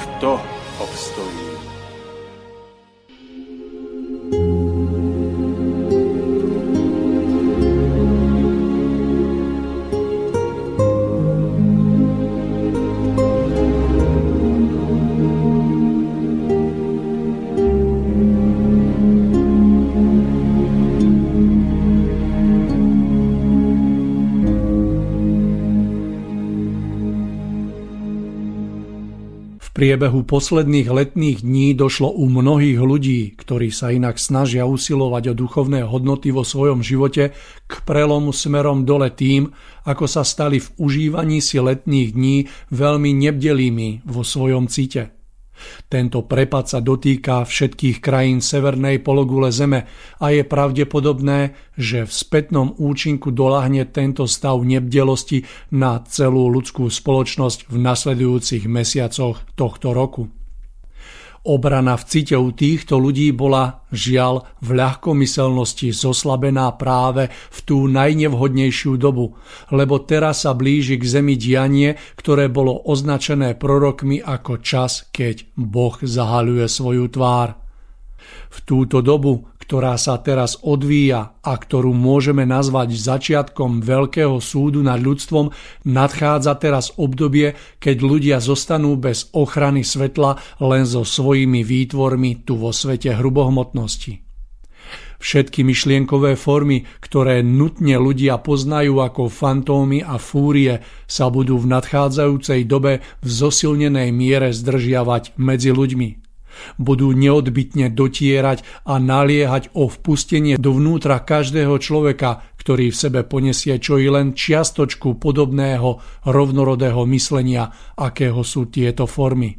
kto obstojí? Priebehu posledných letných dní došlo u mnohých ľudí, ktorí sa inak snažia usilovať o duchovné hodnoty vo svojom živote, k prelomu smerom dole tým, ako sa stali v užívaní si letných dní veľmi nebdelými vo svojom cite. Tento prepad sa dotýka všetkých krajín severnej pologule Zeme a je pravdepodobné, že v spätnom účinku dolahne tento stav nebdelosti na celú ľudskú spoločnosť v nasledujúcich mesiacoch tohto roku. Obrana v cite týchto ľudí bola, žiaľ, v ľahkomyselnosti zoslabená práve v tú najnevhodnejšiu dobu, lebo teraz sa blíži k zemi dianie, ktoré bolo označené prorokmi ako čas, keď Boh zahaľuje svoju tvár. V túto dobu ktorá sa teraz odvíja a ktorú môžeme nazvať začiatkom veľkého súdu nad ľudstvom, nadchádza teraz obdobie, keď ľudia zostanú bez ochrany svetla len so svojimi výtvormi tu vo svete hrubohmotnosti. Všetky myšlienkové formy, ktoré nutne ľudia poznajú ako fantómy a fúrie, sa budú v nadchádzajúcej dobe v zosilnenej miere zdržiavať medzi ľuďmi. Budú neodbitne dotierať a naliehať o vpustenie dovnútra každého človeka, ktorý v sebe ponesie čo i len čiastočku podobného rovnorodého myslenia, akého sú tieto formy.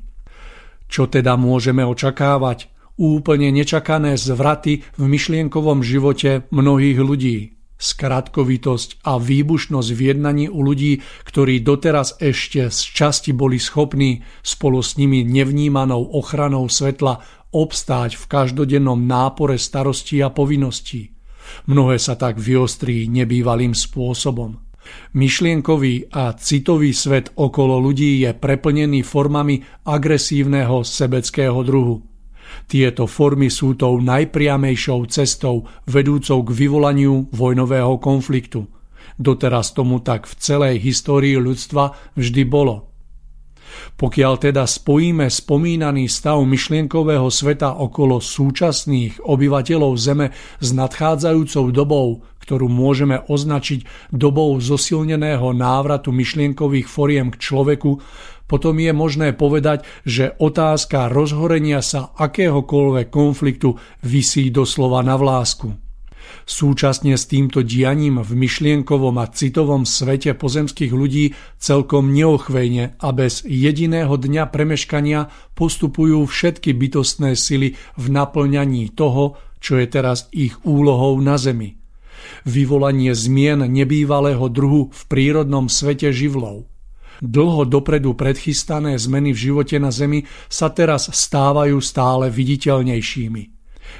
Čo teda môžeme očakávať? Úplne nečakané zvraty v myšlienkovom živote mnohých ľudí skratkovitosť a výbušnosť v jednaní u ľudí, ktorí doteraz ešte z časti boli schopní spolu s nimi nevnímanou ochranou svetla obstáť v každodennom nápore starostí a povinností. Mnohé sa tak vyostrí nebývalým spôsobom. Myšlienkový a citový svet okolo ľudí je preplnený formami agresívneho sebeckého druhu. Tieto formy sú tou najpriamejšou cestou vedúcou k vyvolaniu vojnového konfliktu. Doteraz tomu tak v celej histórii ľudstva vždy bolo. Pokiaľ teda spojíme spomínaný stav myšlienkového sveta okolo súčasných obyvateľov Zeme s nadchádzajúcou dobou, ktorú môžeme označiť dobou zosilneného návratu myšlienkových foriem k človeku, potom je možné povedať, že otázka rozhorenia sa akéhokoľvek konfliktu visí doslova na vlásku. Súčasne s týmto dianím v myšlienkovom a citovom svete pozemských ľudí celkom neochvejne a bez jediného dňa premeškania postupujú všetky bytostné sily v naplňaní toho, čo je teraz ich úlohou na Zemi. Vyvolanie zmien nebývalého druhu v prírodnom svete živlov – Dlho dopredu predchystané zmeny v živote na Zemi sa teraz stávajú stále viditeľnejšími.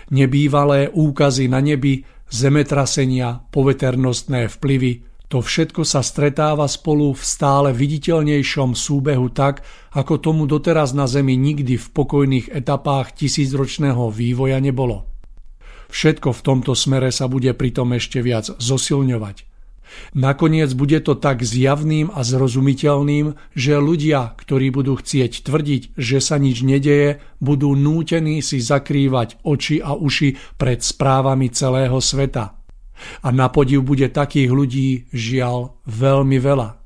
Nebývalé úkazy na nebi, zemetrasenia, poveternostné vplyvy, to všetko sa stretáva spolu v stále viditeľnejšom súbehu tak, ako tomu doteraz na Zemi nikdy v pokojných etapách tisícročného vývoja nebolo. Všetko v tomto smere sa bude pritom ešte viac zosilňovať. Nakoniec bude to tak zjavným a zrozumiteľným, že ľudia, ktorí budú chcieť tvrdiť, že sa nič nedeje, budú nútení si zakrývať oči a uši pred správami celého sveta. A na podiv bude takých ľudí, žiaľ, veľmi veľa.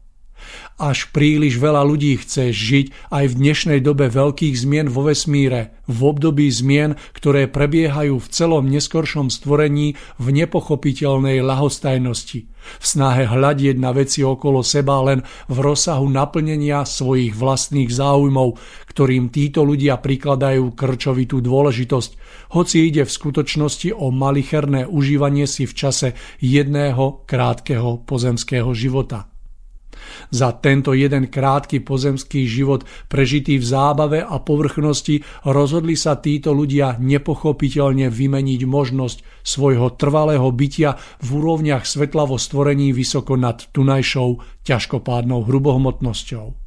Až príliš veľa ľudí chce žiť aj v dnešnej dobe veľkých zmien vo vesmíre, v období zmien, ktoré prebiehajú v celom neskoršom stvorení v nepochopiteľnej lahostajnosti, v snahe hľadieť na veci okolo seba len v rozsahu naplnenia svojich vlastných záujmov, ktorým títo ľudia prikladajú krčovitú dôležitosť, hoci ide v skutočnosti o malicherné užívanie si v čase jedného krátkeho pozemského života. Za tento jeden krátky pozemský život prežitý v zábave a povrchnosti rozhodli sa títo ľudia nepochopiteľne vymeniť možnosť svojho trvalého bytia v úrovniach svetla vo stvorení vysoko nad tunajšou ťažkopádnou hrubohmotnosťou.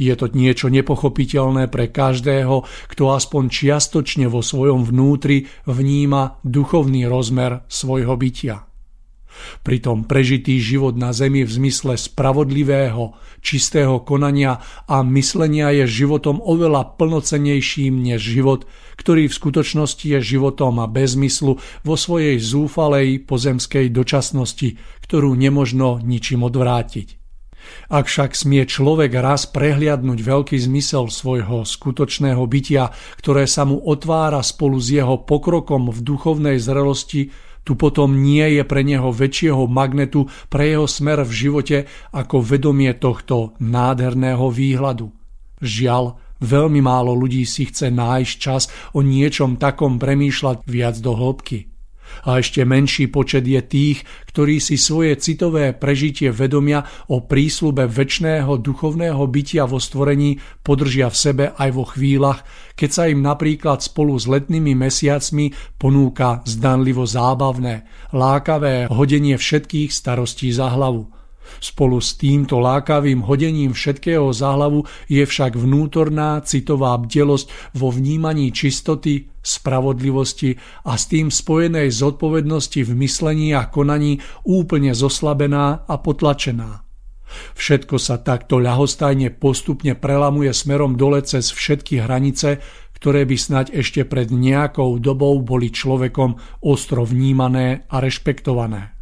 Je to niečo nepochopiteľné pre každého, kto aspoň čiastočne vo svojom vnútri vníma duchovný rozmer svojho bytia. Pritom prežitý život na zemi v zmysle spravodlivého, čistého konania a myslenia je životom oveľa plnocenejším než život, ktorý v skutočnosti je životom a bez zmyslu vo svojej zúfalej pozemskej dočasnosti, ktorú nemožno ničím odvrátiť. Ak však smie človek raz prehliadnúť veľký zmysel svojho skutočného bytia, ktoré sa mu otvára spolu s jeho pokrokom v duchovnej zrelosti, tu potom nie je pre neho väčšieho magnetu pre jeho smer v živote ako vedomie tohto nádherného výhľadu. Žiaľ, veľmi málo ľudí si chce nájsť čas o niečom takom premýšľať viac do hĺbky. A ešte menší počet je tých, ktorí si svoje citové prežitie vedomia o prísľube väčšného duchovného bytia vo stvorení podržia v sebe aj vo chvíľach, keď sa im napríklad spolu s letnými mesiacmi ponúka zdanlivo zábavné, lákavé hodenie všetkých starostí za hlavu. Spolu s týmto lákavým hodením všetkého za hlavu je však vnútorná citová bdelosť vo vnímaní čistoty, spravodlivosti a s tým spojenej zodpovednosti v myslení a konaní úplne zoslabená a potlačená. Všetko sa takto ľahostajne postupne prelamuje smerom dole cez všetky hranice, ktoré by snať ešte pred nejakou dobou boli človekom ostro vnímané a rešpektované.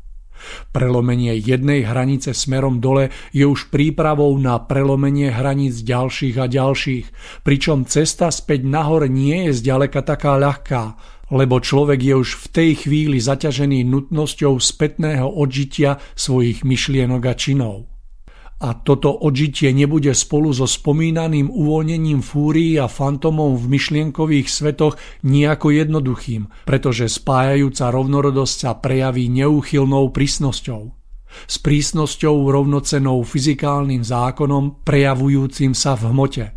Prelomenie jednej hranice smerom dole je už prípravou na prelomenie hraníc ďalších a ďalších, pričom cesta späť nahor nie je zďaleka taká ľahká, lebo človek je už v tej chvíli zaťažený nutnosťou spätného odžitia svojich myšlienok a činov. A toto odžitie nebude spolu so spomínaným uvoľnením fúrií a fantomov v myšlienkových svetoch nejako jednoduchým, pretože spájajúca rovnorodosť sa prejaví neúchylnou prísnosťou. S prísnosťou rovnocenou fyzikálnym zákonom prejavujúcim sa v hmote.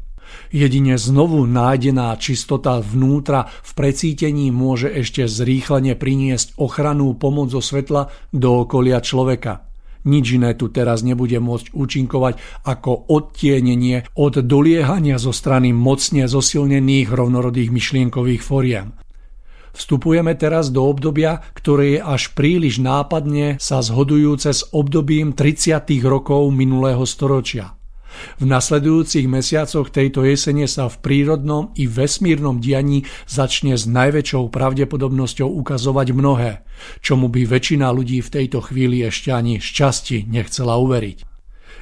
Jedine znovu nájdená čistota vnútra v precítení môže ešte zrýchlene priniesť ochrannú pomoc zo svetla do okolia človeka – nič iné tu teraz nebude môcť účinkovať ako odtienenie od doliehania zo strany mocne zosilnených rovnorodých myšlienkových foriem. Vstupujeme teraz do obdobia, ktoré je až príliš nápadne sa zhodujúce s obdobím 30. rokov minulého storočia – v nasledujúcich mesiacoch tejto jesene sa v prírodnom i vesmírnom dianí začne s najväčšou pravdepodobnosťou ukazovať mnohé, čomu by väčšina ľudí v tejto chvíli ešte ani šťastí nechcela uveriť.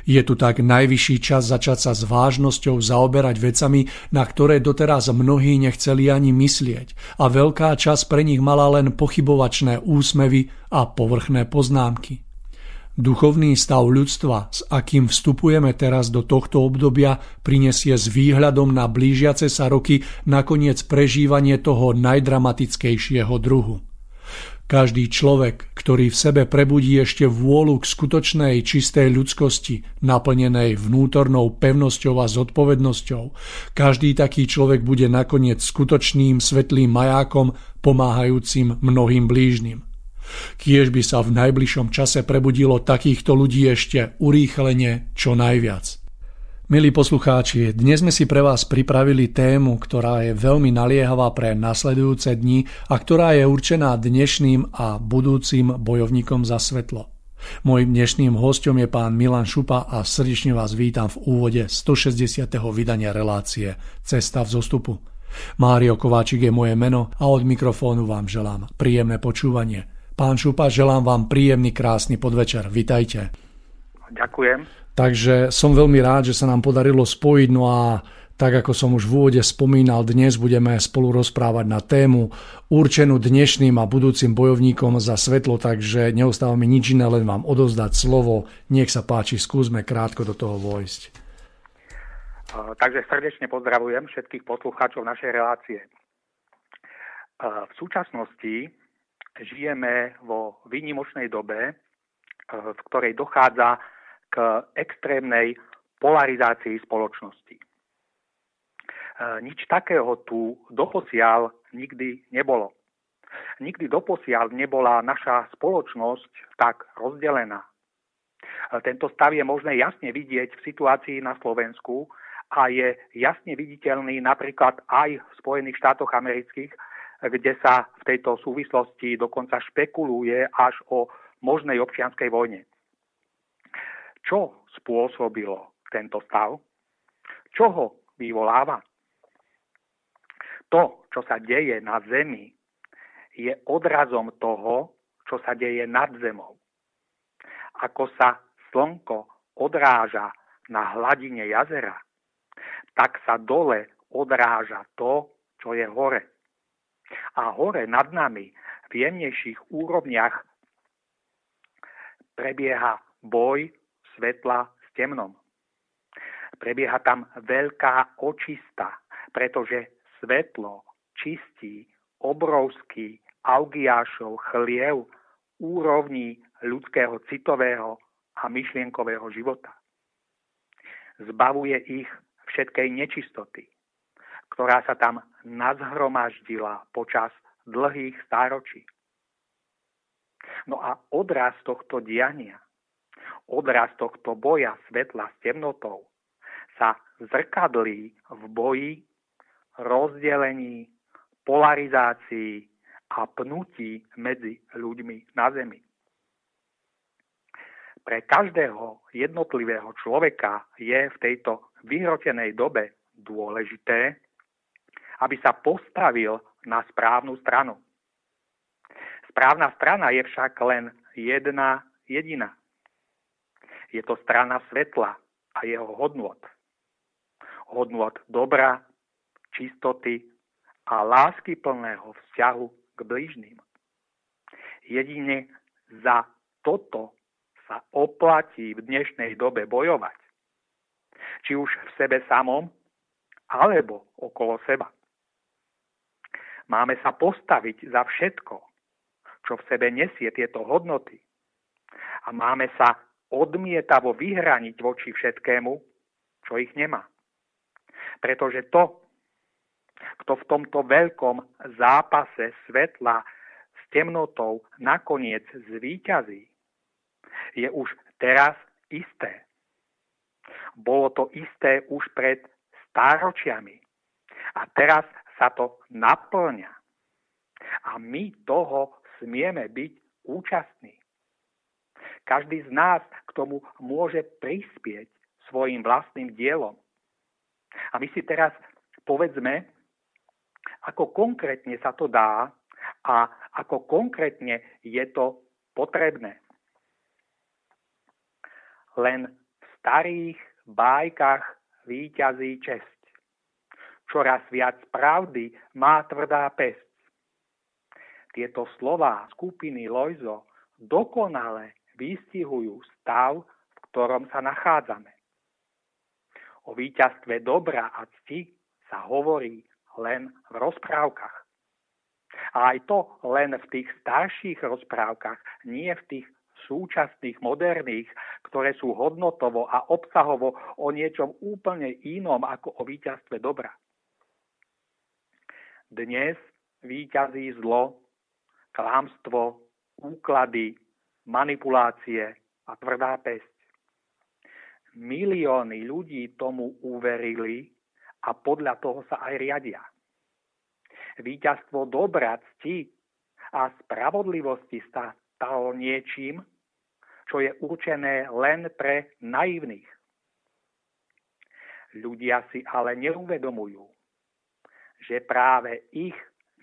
Je tu tak najvyšší čas začať sa s vážnosťou zaoberať vecami, na ktoré doteraz mnohí nechceli ani myslieť a veľká časť pre nich mala len pochybovačné úsmevy a povrchné poznámky. Duchovný stav ľudstva, s akým vstupujeme teraz do tohto obdobia, prinesie s výhľadom na blížiace sa roky nakoniec prežívanie toho najdramatickejšieho druhu. Každý človek, ktorý v sebe prebudí ešte vôľu k skutočnej čistej ľudskosti, naplnenej vnútornou pevnosťou a zodpovednosťou, každý taký človek bude nakoniec skutočným svetlým majákom, pomáhajúcim mnohým blížnym. Kiež by sa v najbližšom čase prebudilo takýchto ľudí ešte urýchlenie čo najviac. Milí poslucháči, dnes sme si pre vás pripravili tému, ktorá je veľmi naliehavá pre nasledujúce dni a ktorá je určená dnešným a budúcim bojovníkom za svetlo. Mojím dnešným hostom je pán Milan Šupa a srdečne vás vítam v úvode 160. vydania relácie Cesta v zostupu. Mário Kováčik je moje meno a od mikrofónu vám želám príjemné počúvanie. Pán Šupa, želám vám príjemný, krásny podvečer. Vitajte. Ďakujem. Takže som veľmi rád, že sa nám podarilo spojiť. No a tak ako som už v úvode spomínal, dnes budeme spolu rozprávať na tému určenú dnešným a budúcim bojovníkom za svetlo, takže neostáva mi nič iné, len vám odozdať slovo. Nech sa páči, skúsme krátko do toho vojsť. Takže srdečne pozdravujem všetkých poslucháčov našej relácie. V súčasnosti žijeme vo výnimočnej dobe, v ktorej dochádza k extrémnej polarizácii spoločnosti. E, nič takého tu doposiaľ nikdy nebolo. Nikdy doposiaľ nebola naša spoločnosť tak rozdelená. E, tento stav je možné jasne vidieť v situácii na Slovensku a je jasne viditeľný napríklad aj v Spojených štátoch amerických, kde sa v tejto súvislosti dokonca špekuluje až o možnej občianskej vojne. Čo spôsobilo tento stav? Čo ho vyvoláva? to, čo sa deje na Zemi, je odrazom toho, čo sa deje nad Zemou. Ako sa slnko odráža na hladine jazera, tak sa dole odráža to, čo je hore. A hore nad nami v jemnejších úrovniach prebieha boj svetla s temnom. Prebieha tam veľká očista, pretože svetlo čistí obrovský augiášov chliev úrovní ľudského citového a myšlienkového života. Zbavuje ich všetkej nečistoty, ktorá sa tam nazhromaždila počas dlhých stáročí. No a odraz tohto diania, odraz tohto boja svetla s temnotou sa zrkadlí v boji rozdelení, polarizácii a pnutí medzi ľuďmi na Zemi. Pre každého jednotlivého človeka je v tejto vyhrotenej dobe dôležité, aby sa postavil na správnu stranu. Správna strana je však len jedna jediná. Je to strana svetla a jeho hodnot. Hodnot dobra, čistoty a lásky plného vzťahu k blížným. Jedine za toto sa oplatí v dnešnej dobe bojovať. Či už v sebe samom, alebo okolo seba. Máme sa postaviť za všetko, čo v sebe nesie tieto hodnoty. A máme sa odmietavo vyhraniť voči všetkému, čo ich nemá. Pretože to, kto v tomto veľkom zápase svetla s temnotou nakoniec zvíťazí, je už teraz isté. Bolo to isté už pred stáročiami. A teraz sa to naplňa. A my toho smieme byť účastní. Každý z nás k tomu môže prispieť svojim vlastným dielom. A my si teraz povedzme, ako konkrétne sa to dá a ako konkrétne je to potrebné. Len v starých bájkach výťazí česť. Čoraz viac pravdy má tvrdá pesť. Tieto slová skupiny Lojzo dokonale vystihujú stav, v ktorom sa nachádzame. O víťazstve dobra a cti sa hovorí len v rozprávkach. A aj to len v tých starších rozprávkach, nie v tých súčasných, moderných, ktoré sú hodnotovo a obsahovo o niečom úplne inom ako o víťazstve dobra. Dnes víťazí zlo, klamstvo, úklady, manipulácie a tvrdá pesť. Milióny ľudí tomu uverili a podľa toho sa aj riadia. Výťazstvo dobra, cti a spravodlivosti sa stalo niečím, čo je určené len pre naivných. Ľudia si ale neuvedomujú, že práve ich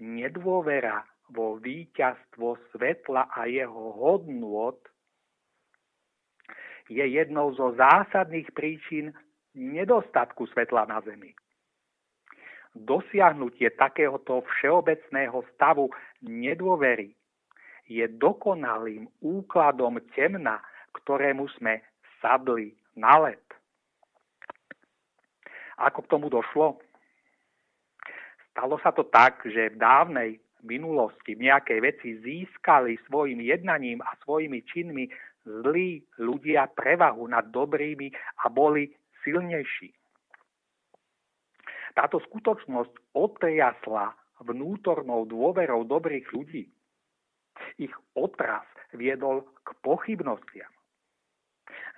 nedôvera vo víťazstvo svetla a jeho hodnôt je jednou zo zásadných príčin nedostatku svetla na Zemi. Dosiahnutie takéhoto všeobecného stavu nedôvery je dokonalým úkladom temna, ktorému sme sadli na let. Ako k tomu došlo? Stalo sa to tak, že v dávnej minulosti nejaké veci získali svojim jednaním a svojimi činmi zlí ľudia prevahu nad dobrými a boli silnejší. Táto skutočnosť otriasla vnútornou dôverou dobrých ľudí. Ich otras viedol k pochybnostiam.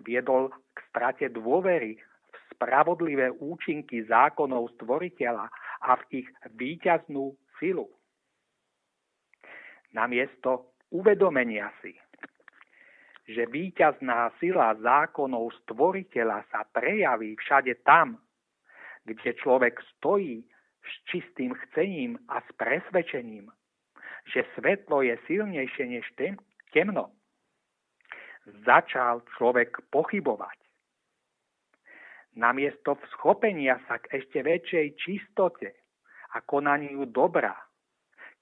Viedol k strate dôvery v spravodlivé účinky zákonov stvoriteľa a v ich výťaznú silu. Namiesto uvedomenia si, že víťazná sila zákonov stvoriteľa sa prejaví všade tam, kde človek stojí s čistým chcením a s presvedčením, že svetlo je silnejšie než temno. Začal človek pochybovať. Namiesto schopenia sa k ešte väčšej čistote a konaniu dobra,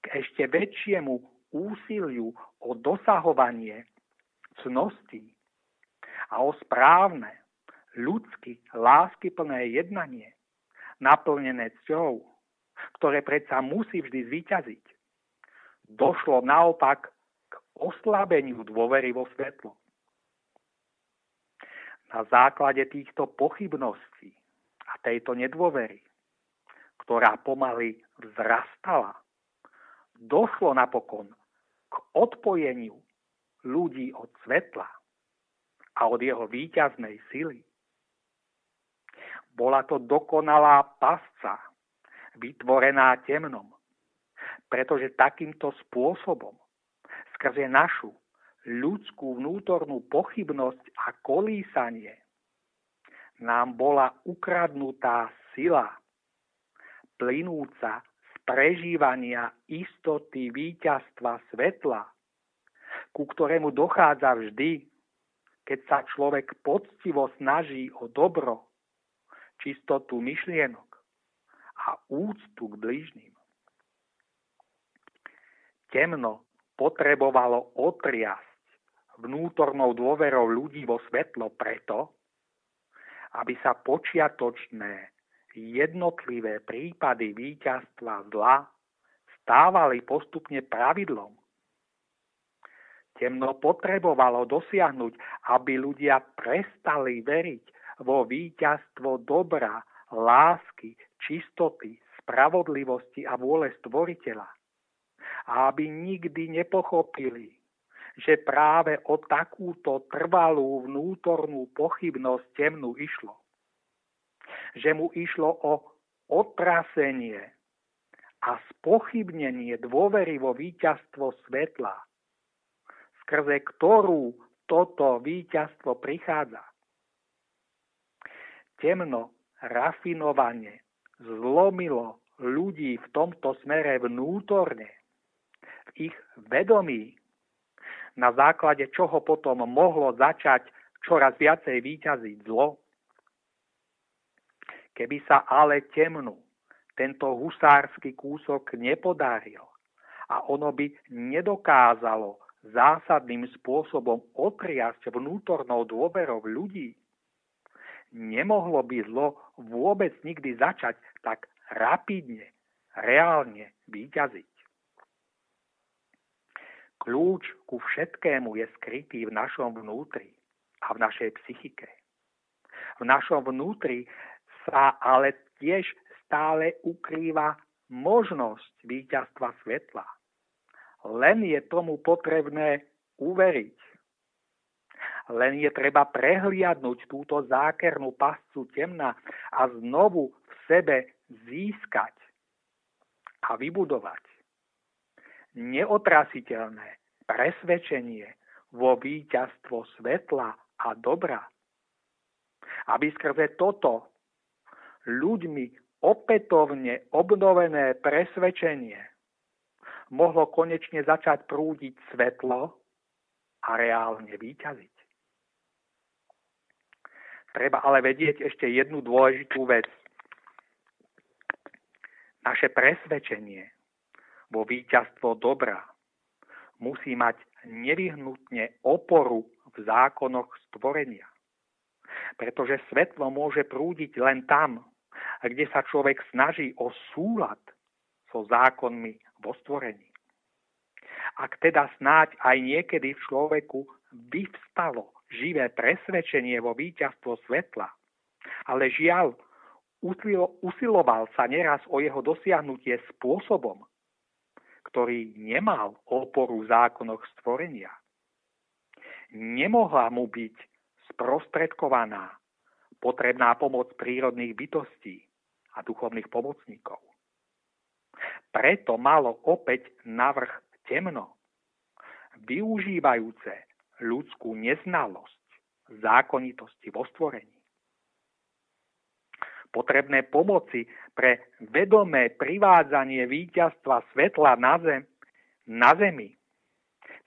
k ešte väčšiemu úsiliu o dosahovanie cností a o správne, ľudsky, láskyplné jednanie, naplnené cťou, ktoré predsa musí vždy zvíťaziť. Došlo naopak k oslabeniu dôvery vo svetlo. Na základe týchto pochybností a tejto nedôvery, ktorá pomaly vzrastala, došlo napokon k odpojeniu ľudí od svetla a od jeho výťaznej sily. Bola to dokonalá pasca, vytvorená temnom, pretože takýmto spôsobom, skrze našu ľudskú vnútornú pochybnosť a kolísanie, nám bola ukradnutá sila, plynúca z prežívania istoty víťazstva svetla ku ktorému dochádza vždy, keď sa človek poctivo snaží o dobro, čistotu myšlienok a úctu k blížnym. Temno potrebovalo otriasť vnútornou dôverou ľudí vo svetlo preto, aby sa počiatočné jednotlivé prípady víťazstva zla stávali postupne pravidlom Temno potrebovalo dosiahnuť, aby ľudia prestali veriť vo víťazstvo dobra, lásky, čistoty, spravodlivosti a vôle stvoriteľa. A aby nikdy nepochopili, že práve o takúto trvalú vnútornú pochybnosť temnu išlo. Že mu išlo o otrasenie a spochybnenie dôvery vo víťazstvo svetla skrze ktorú toto víťazstvo prichádza. Temno rafinovanie zlomilo ľudí v tomto smere vnútorne, v ich vedomí, na základe čoho potom mohlo začať čoraz viacej výťaziť zlo. Keby sa ale temnu tento husársky kúsok nepodaril a ono by nedokázalo zásadným spôsobom otriasť vnútornou dôverou ľudí, nemohlo by zlo vôbec nikdy začať tak rapidne, reálne výťaziť. Kľúč ku všetkému je skrytý v našom vnútri a v našej psychike. V našom vnútri sa ale tiež stále ukrýva možnosť víťazstva svetla len je tomu potrebné uveriť. Len je treba prehliadnúť túto zákernú pascu temna a znovu v sebe získať a vybudovať neotrasiteľné presvedčenie vo víťazstvo svetla a dobra. Aby skrze toto ľuďmi opätovne obnovené presvedčenie mohlo konečne začať prúdiť svetlo a reálne výťaziť. Treba ale vedieť ešte jednu dôležitú vec. Naše presvedčenie vo víťazstvo dobra musí mať nevyhnutne oporu v zákonoch stvorenia. Pretože svetlo môže prúdiť len tam, kde sa človek snaží o súlad so zákonmi vo stvorení. Ak teda snáď aj niekedy v človeku vyvstalo živé presvedčenie vo víťazstvo svetla, ale žiaľ, usiloval sa neraz o jeho dosiahnutie spôsobom, ktorý nemal oporu v zákonoch stvorenia. Nemohla mu byť sprostredkovaná potrebná pomoc prírodných bytostí a duchovných pomocníkov. Preto malo opäť navrh temno, využívajúce ľudskú neznalosť zákonitosti vo stvorení. Potrebné pomoci pre vedomé privádzanie víťazstva svetla na, zem, na zemi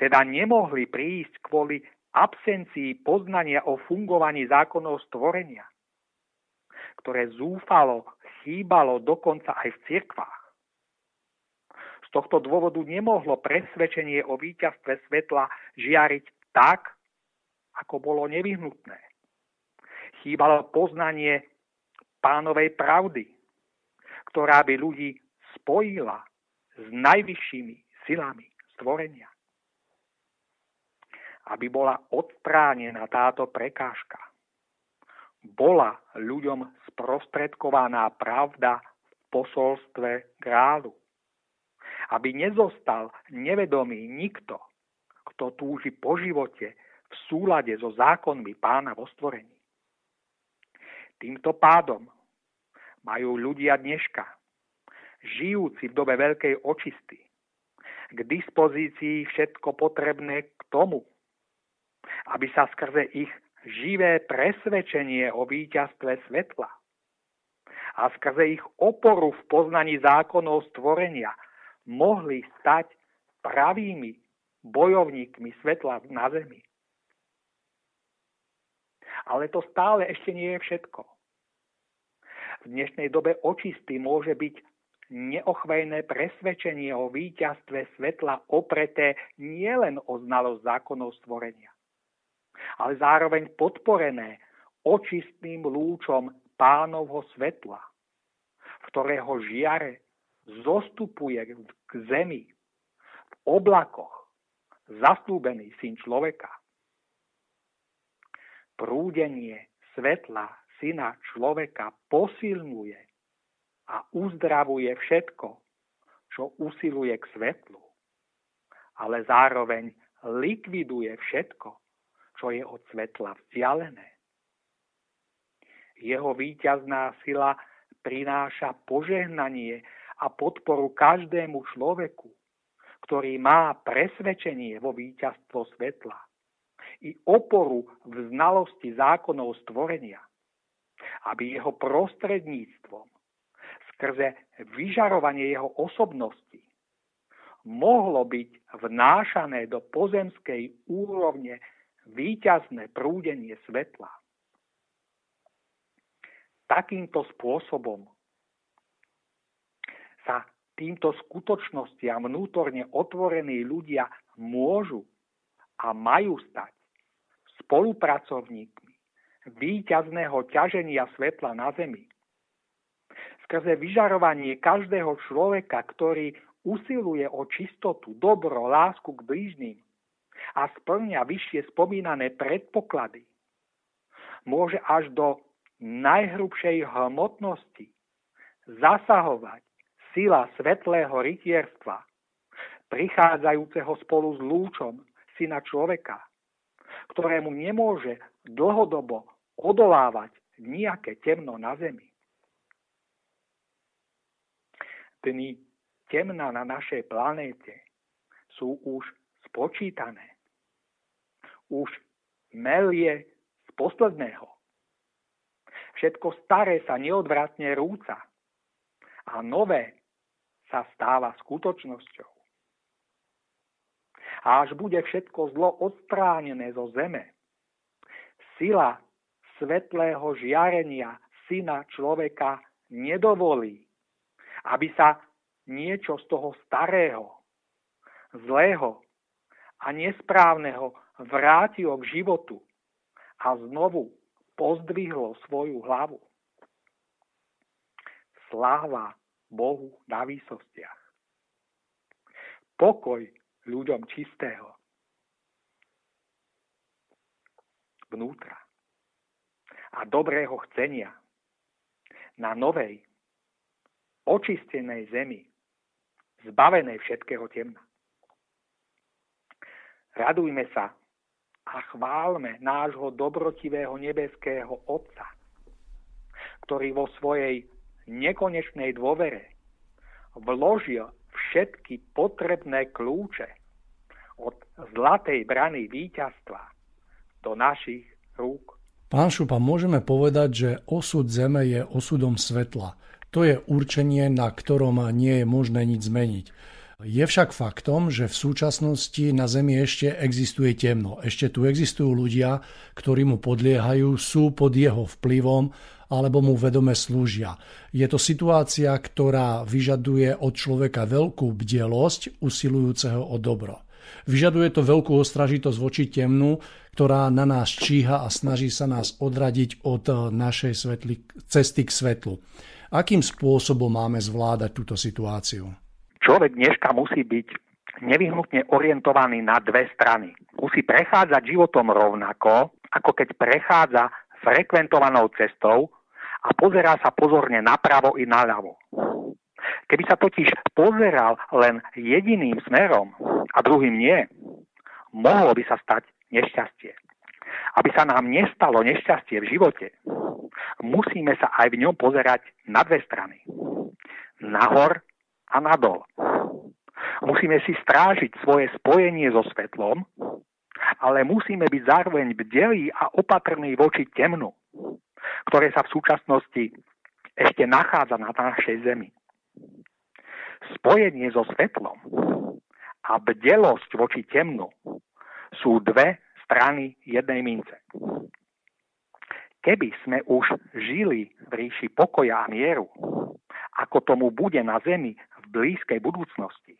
teda nemohli prísť kvôli absencii poznania o fungovaní zákonov stvorenia, ktoré zúfalo chýbalo dokonca aj v cirkvách. Z tohto dôvodu nemohlo presvedčenie o víťazstve svetla žiariť tak, ako bolo nevyhnutné. Chýbalo poznanie pánovej pravdy, ktorá by ľudí spojila s najvyššími silami stvorenia. Aby bola odstránená táto prekážka, bola ľuďom sprostredkovaná pravda v posolstve grálu aby nezostal nevedomý nikto, kto túži po živote v súlade so zákonmi pána vo stvorení. Týmto pádom majú ľudia dneška, žijúci v dobe veľkej očisty, k dispozícii všetko potrebné k tomu, aby sa skrze ich živé presvedčenie o víťazstve svetla a skrze ich oporu v poznaní zákonov stvorenia mohli stať pravými bojovníkmi svetla na zemi. Ale to stále ešte nie je všetko. V dnešnej dobe očistý môže byť neochvejné presvedčenie o víťazstve svetla opreté nielen o znalosť zákonov stvorenia, ale zároveň podporené očistným lúčom pánovho svetla, ktorého žiare zostupuje k zemi v oblakoch zaslúbený syn človeka. Prúdenie svetla syna človeka posilňuje a uzdravuje všetko, čo usiluje k svetlu, ale zároveň likviduje všetko, čo je od svetla vzdialené. Jeho víťazná sila prináša požehnanie a podporu každému človeku, ktorý má presvedčenie vo víťazstvo svetla i oporu v znalosti zákonov stvorenia, aby jeho prostredníctvom skrze vyžarovanie jeho osobnosti mohlo byť vnášané do pozemskej úrovne výťazné prúdenie svetla. Takýmto spôsobom sa týmto skutočnostiam vnútorne otvorení ľudia môžu a majú stať spolupracovníkmi výťazného ťaženia svetla na Zemi. Skrze vyžarovanie každého človeka, ktorý usiluje o čistotu, dobro, lásku k blížnym a splňa vyššie spomínané predpoklady, môže až do najhrubšej hmotnosti zasahovať sila svetlého rytierstva, prichádzajúceho spolu s lúčom syna človeka, ktorému nemôže dlhodobo odolávať nejaké temno na zemi. Dni temna na našej planéte sú už spočítané. už melie z posledného. Všetko staré sa neodvratne rúca a nové sa stáva skutočnosťou. A až bude všetko zlo odstránené zo zeme, sila svetlého žiarenia syna človeka nedovolí, aby sa niečo z toho starého, zlého a nesprávneho vrátilo k životu a znovu pozdvihlo svoju hlavu. Sláva Bohu na výsostiach. Pokoj ľuďom čistého. Vnútra. A dobrého chcenia na novej, očistenej zemi, zbavenej všetkého temna. Radujme sa a chválme nášho dobrotivého nebeského Otca, ktorý vo svojej nekonečnej dôvere vložil všetky potrebné kľúče od zlatej brany víťazstva do našich rúk. Pán Šupa, môžeme povedať, že osud Zeme je osudom svetla. To je určenie, na ktorom nie je možné nič zmeniť. Je však faktom, že v súčasnosti na Zemi ešte existuje temno. Ešte tu existujú ľudia, ktorí mu podliehajú, sú pod jeho vplyvom alebo mu vedome slúžia. Je to situácia, ktorá vyžaduje od človeka veľkú bdelosť, usilujúceho o dobro. Vyžaduje to veľkú ostražitosť voči temnu, ktorá na nás číha a snaží sa nás odradiť od našej svetli, cesty k svetlu. Akým spôsobom máme zvládať túto situáciu? Človek dneška musí byť nevyhnutne orientovaný na dve strany. Musí prechádzať životom rovnako, ako keď prechádza frekventovanou cestou a pozerá sa pozorne napravo i naľavo. Keby sa totiž pozeral len jediným smerom a druhým nie, mohlo by sa stať nešťastie. Aby sa nám nestalo nešťastie v živote, musíme sa aj v ňom pozerať na dve strany. Nahor a nadol. Musíme si strážiť svoje spojenie so svetlom, ale musíme byť zároveň bdelí a opatrní voči temnu, ktoré sa v súčasnosti ešte nachádza na našej zemi. Spojenie so svetlom a bdelosť voči temnu sú dve strany jednej mince. Keby sme už žili v ríši pokoja a mieru, ako tomu bude na Zemi v blízkej budúcnosti,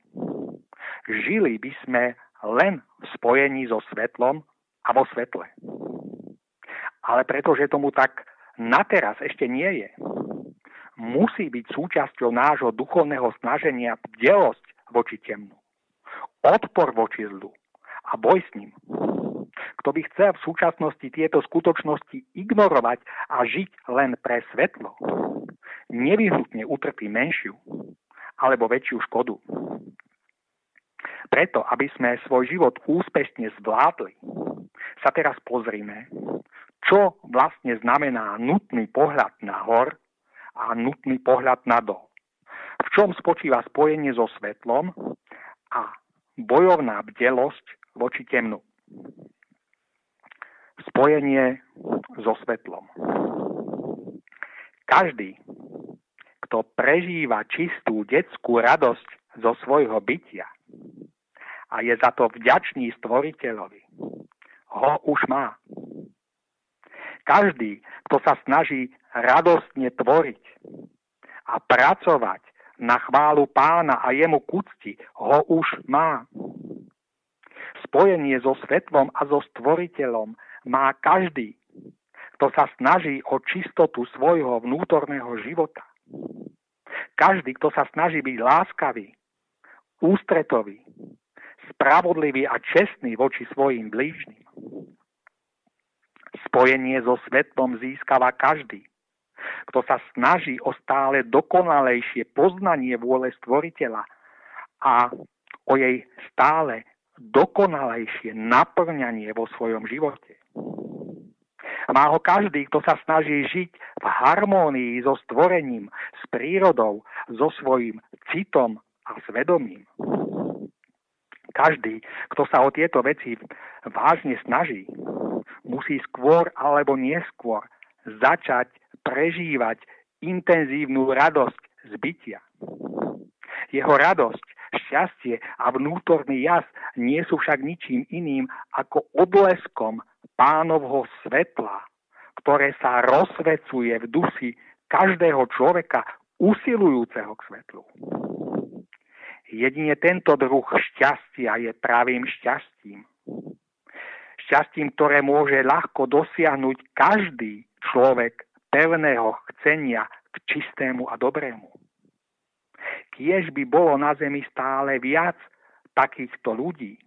žili by sme len v spojení so svetlom a vo svetle. Ale pretože tomu tak na teraz ešte nie je, musí byť súčasťou nášho duchovného snaženia bdelosť voči temnu, odpor voči zlu a boj s ním. Kto by chcel v súčasnosti tieto skutočnosti ignorovať a žiť len pre svetlo, nevyhnutne utrpí menšiu alebo väčšiu škodu. Preto, aby sme svoj život úspešne zvládli, sa teraz pozrime, čo vlastne znamená nutný pohľad nahor a nutný pohľad nadol. V čom spočíva spojenie so svetlom a bojovná bdelosť voči temnu spojenie so svetlom. Každý, kto prežíva čistú detskú radosť zo svojho bytia a je za to vďačný stvoriteľovi, ho už má. Každý, kto sa snaží radostne tvoriť a pracovať na chválu pána a jemu kucti, ho už má. Spojenie so svetlom a so stvoriteľom má každý, kto sa snaží o čistotu svojho vnútorného života. Každý, kto sa snaží byť láskavý, ústretový, spravodlivý a čestný voči svojim blížnym. Spojenie so svetlom získava každý, kto sa snaží o stále dokonalejšie poznanie vôle stvoriteľa a o jej stále dokonalejšie naplňanie vo svojom živote. Má ho každý, kto sa snaží žiť v harmónii so stvorením, s prírodou, so svojím citom a svedomím. Každý, kto sa o tieto veci vážne snaží, musí skôr alebo neskôr začať prežívať intenzívnu radosť z bytia. Jeho radosť, šťastie a vnútorný jas nie sú však ničím iným ako odleskom pánovho svetla, ktoré sa rozsvecuje v duši každého človeka usilujúceho k svetlu. Jedine tento druh šťastia je pravým šťastím. Šťastím, ktoré môže ľahko dosiahnuť každý človek pevného chcenia k čistému a dobrému. Kiež by bolo na zemi stále viac takýchto ľudí,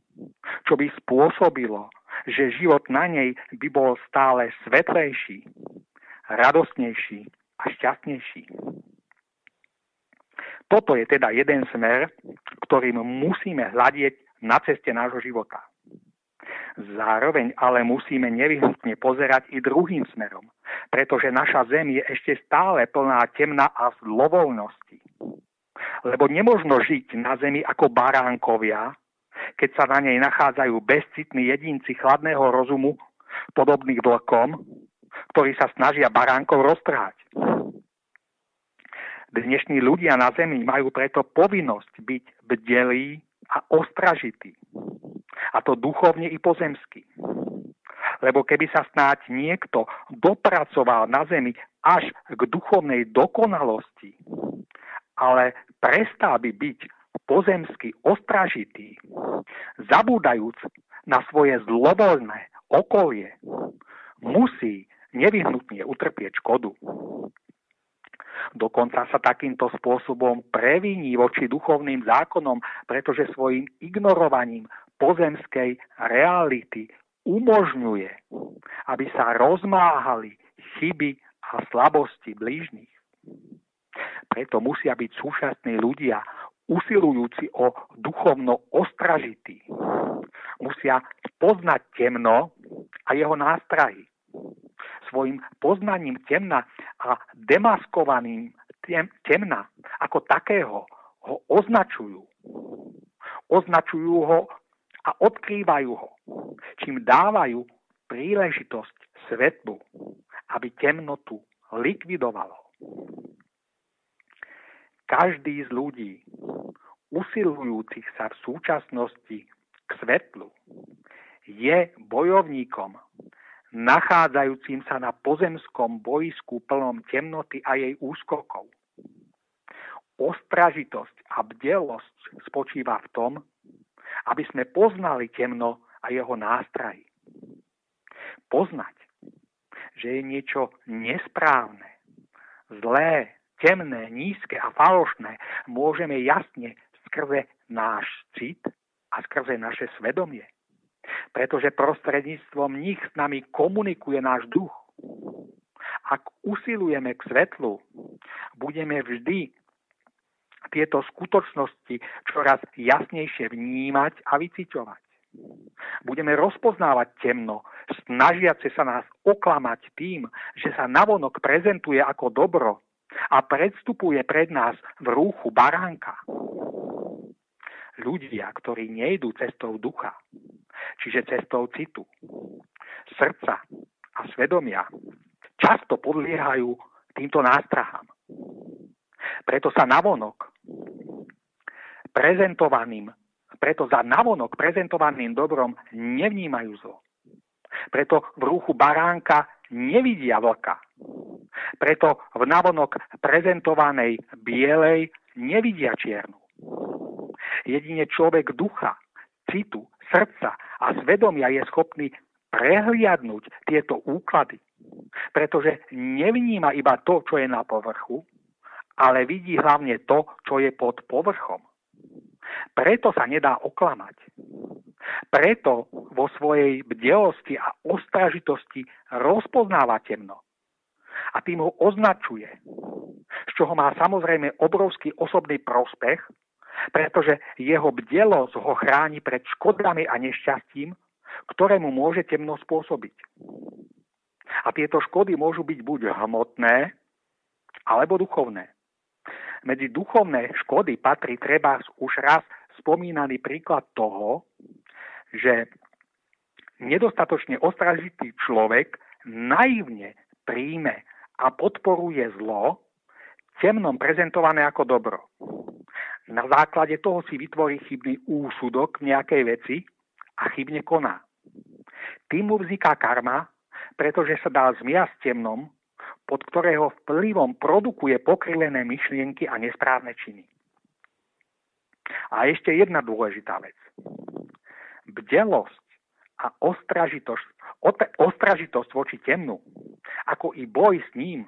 čo by spôsobilo, že život na nej by bol stále svetlejší, radostnejší a šťastnejší. Toto je teda jeden smer, ktorým musíme hľadieť na ceste nášho života. Zároveň ale musíme nevyhnutne pozerať i druhým smerom, pretože naša zem je ešte stále plná temna a zlovoľnosti. Lebo nemožno žiť na zemi ako baránkovia, keď sa na nej nachádzajú bezcitní jedinci chladného rozumu, podobných vlkom, ktorí sa snažia baránkov roztrhať. Dnešní ľudia na Zemi majú preto povinnosť byť bdelí a ostražití. A to duchovne i pozemsky. Lebo keby sa snáď niekto dopracoval na Zemi až k duchovnej dokonalosti, ale prestal by byť pozemsky ostražitý, zabúdajúc na svoje zlovoľné okolie, musí nevyhnutne utrpieť škodu. Dokonca sa takýmto spôsobom previní voči duchovným zákonom, pretože svojim ignorovaním pozemskej reality umožňuje, aby sa rozmáhali chyby a slabosti blížnych. Preto musia byť súčasní ľudia usilujúci o duchovno ostražitý. Musia poznať temno a jeho nástrahy svojim poznaním temna a demaskovaným temna ako takého ho označujú. Označujú ho a odkrývajú ho, čím dávajú príležitosť svetlu, aby temnotu likvidovalo. Každý z ľudí, usilujúcich sa v súčasnosti k svetlu, je bojovníkom nachádzajúcim sa na pozemskom boisku plnom temnoty a jej úskokov. Ostražitosť a bdelosť spočíva v tom, aby sme poznali temno a jeho nástrahy. Poznať, že je niečo nesprávne, zlé, temné, nízke a falošné, môžeme jasne skrze náš cit a skrze naše svedomie pretože prostredníctvom nich s nami komunikuje náš duch. Ak usilujeme k svetlu, budeme vždy tieto skutočnosti čoraz jasnejšie vnímať a vyciťovať. Budeme rozpoznávať temno, snažiace sa nás oklamať tým, že sa navonok prezentuje ako dobro a predstupuje pred nás v rúchu baránka. Ľudia, ktorí nejdú cestou ducha, čiže cestou citu, srdca a svedomia, často podliehajú týmto nástrahám. Preto sa navonok prezentovaným, preto za navonok prezentovaným dobrom nevnímajú zlo. Preto v ruchu baránka nevidia vlka. Preto v navonok prezentovanej bielej nevidia čiernu. Jedine človek ducha, citu, srdca a svedomia je schopný prehliadnúť tieto úklady. Pretože nevníma iba to, čo je na povrchu, ale vidí hlavne to, čo je pod povrchom. Preto sa nedá oklamať. Preto vo svojej bdelosti a ostražitosti rozpoznáva temno. A tým ho označuje, z čoho má samozrejme obrovský osobný prospech, pretože jeho bdelosť ho chráni pred škodami a nešťastím, ktoré mu môže temno spôsobiť. A tieto škody môžu byť buď hmotné, alebo duchovné. Medzi duchovné škody patrí treba už raz spomínaný príklad toho, že nedostatočne ostražitý človek naivne príjme a podporuje zlo, temnom prezentované ako dobro. Na základe toho si vytvorí chybný úsudok v nejakej veci a chybne koná. Tým mu vzniká karma, pretože sa dá zmiasť temnom, pod ktorého vplyvom produkuje pokrivené myšlienky a nesprávne činy. A ešte jedna dôležitá vec. Bdelosť a ostražitosť, ostražitosť voči temnu, ako i boj s ním,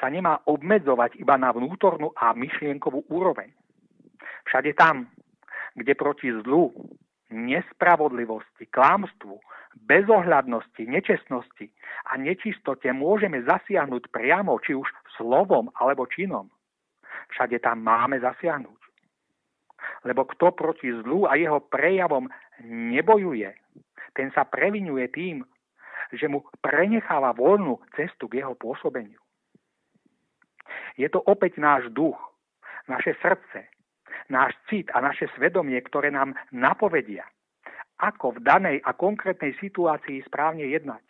sa nemá obmedzovať iba na vnútornú a myšlienkovú úroveň. Všade tam, kde proti zlu, nespravodlivosti, klámstvu, bezohľadnosti, nečestnosti a nečistote môžeme zasiahnuť priamo, či už slovom alebo činom. Všade tam máme zasiahnuť. Lebo kto proti zlu a jeho prejavom nebojuje, ten sa previnuje tým, že mu prenecháva voľnú cestu k jeho pôsobeniu. Je to opäť náš duch, naše srdce, náš cit a naše svedomie, ktoré nám napovedia, ako v danej a konkrétnej situácii správne jednať.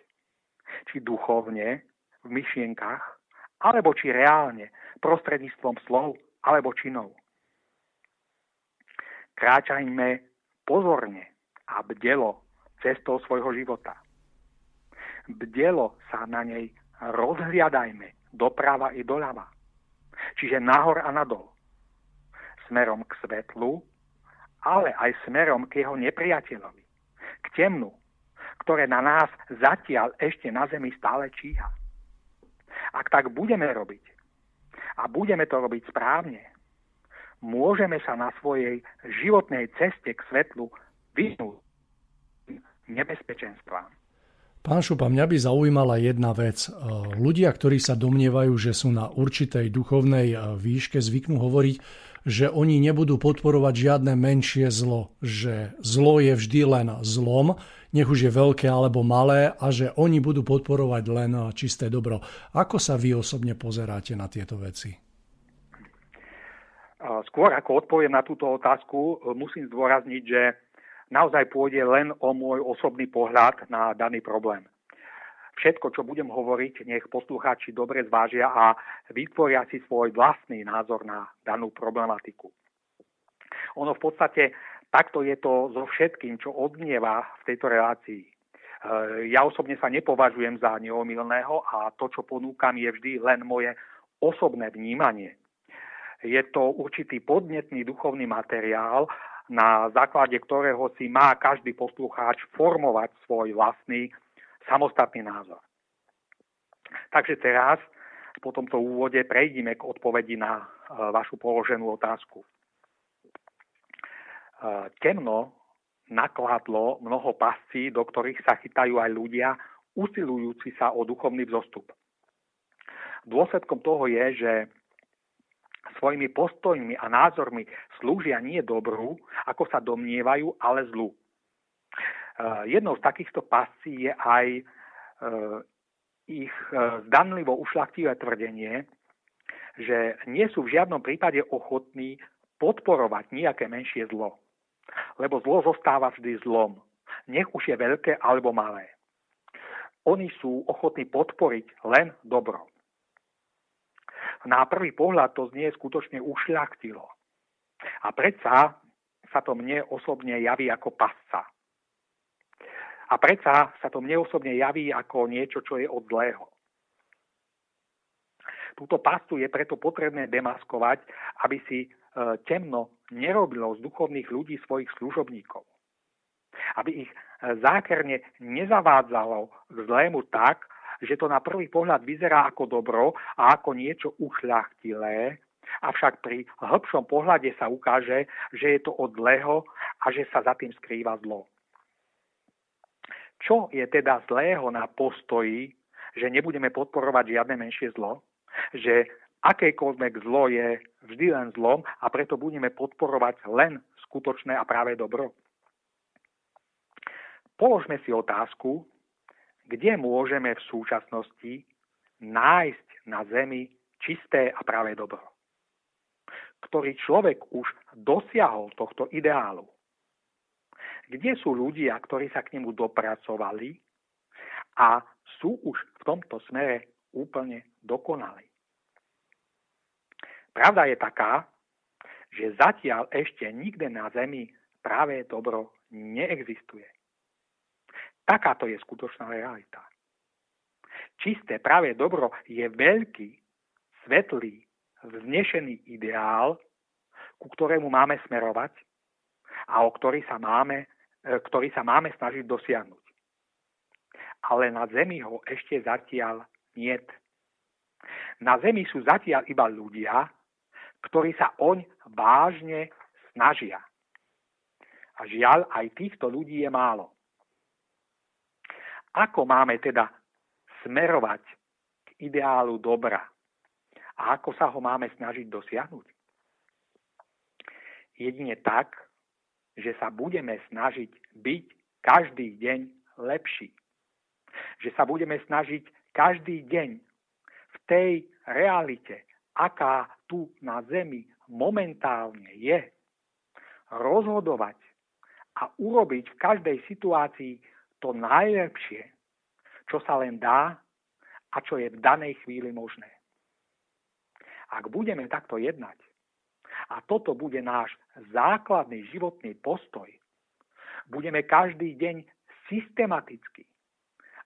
Či duchovne, v myšlienkach, alebo či reálne, prostredníctvom slov alebo činov. Kráčajme pozorne a bdelo cestou svojho života. Bdelo sa na nej rozhliadajme doprava i doľava čiže nahor a nadol. Smerom k svetlu, ale aj smerom k jeho nepriateľovi, k temnu, ktoré na nás zatiaľ ešte na zemi stále číha. Ak tak budeme robiť, a budeme to robiť správne, môžeme sa na svojej životnej ceste k svetlu vyhnúť nebezpečenstvám. Pán Šupa, mňa by zaujímala jedna vec. E, ľudia, ktorí sa domnievajú, že sú na určitej duchovnej e, výške, zvyknú hovoriť, že oni nebudú podporovať žiadne menšie zlo, že zlo je vždy len zlom, nech už je veľké alebo malé a že oni budú podporovať len čisté dobro. Ako sa vy osobne pozeráte na tieto veci? Skôr ako odpoviem na túto otázku, musím zdôrazniť, že naozaj pôjde len o môj osobný pohľad na daný problém. Všetko, čo budem hovoriť, nech poslucháči dobre zvážia a vytvoria si svoj vlastný názor na danú problematiku. Ono v podstate takto je to so všetkým, čo odnieva v tejto relácii. E, ja osobne sa nepovažujem za neomilného a to, čo ponúkam, je vždy len moje osobné vnímanie. Je to určitý podnetný duchovný materiál na základe ktorého si má každý poslucháč formovať svoj vlastný samostatný názor. Takže teraz po tomto úvode prejdime k odpovedi na e, vašu položenú otázku. E, temno nakladlo mnoho pascí, do ktorých sa chytajú aj ľudia, usilujúci sa o duchovný vzostup. Dôsledkom toho je, že svojimi postojmi a názormi slúžia nie dobrú, ako sa domnievajú, ale zlu. E, jednou z takýchto pascí je aj e, ich e, zdanlivo ušlachtivé tvrdenie, že nie sú v žiadnom prípade ochotní podporovať nejaké menšie zlo. Lebo zlo zostáva vždy zlom. Nech už je veľké alebo malé. Oni sú ochotní podporiť len dobro na prvý pohľad to znie skutočne ušľachtilo. A predsa sa to mne osobne javí ako pasca. A predsa sa to mne osobne javí ako niečo, čo je od zlého. Túto pastu je preto potrebné demaskovať, aby si e, temno nerobilo z duchovných ľudí svojich služobníkov. Aby ich e, zákerne nezavádzalo k zlému tak, že to na prvý pohľad vyzerá ako dobro a ako niečo ušľachtilé, avšak pri hĺbšom pohľade sa ukáže, že je to od zlého a že sa za tým skrýva zlo. Čo je teda zlého na postoji, že nebudeme podporovať žiadne menšie zlo? Že akékoľvek zlo je vždy len zlom a preto budeme podporovať len skutočné a práve dobro? Položme si otázku, kde môžeme v súčasnosti nájsť na Zemi čisté a pravé dobro. ktorý človek už dosiahol tohto ideálu? Kde sú ľudia, ktorí sa k nemu dopracovali a sú už v tomto smere úplne dokonali? Pravda je taká, že zatiaľ ešte nikde na Zemi práve dobro neexistuje. Takáto je skutočná realita. Čisté práve dobro je veľký, svetlý, vznešený ideál, ku ktorému máme smerovať a o ktorý sa máme, ktorý sa máme snažiť dosiahnuť. Ale na Zemi ho ešte zatiaľ niet. Na Zemi sú zatiaľ iba ľudia, ktorí sa oň vážne snažia. A žiaľ, aj týchto ľudí je málo. Ako máme teda smerovať k ideálu dobra? A ako sa ho máme snažiť dosiahnuť? Jedine tak, že sa budeme snažiť byť každý deň lepší. Že sa budeme snažiť každý deň v tej realite, aká tu na Zemi momentálne je, rozhodovať a urobiť v každej situácii to najlepšie, čo sa len dá a čo je v danej chvíli možné. Ak budeme takto jednať, a toto bude náš základný životný postoj, budeme každý deň systematicky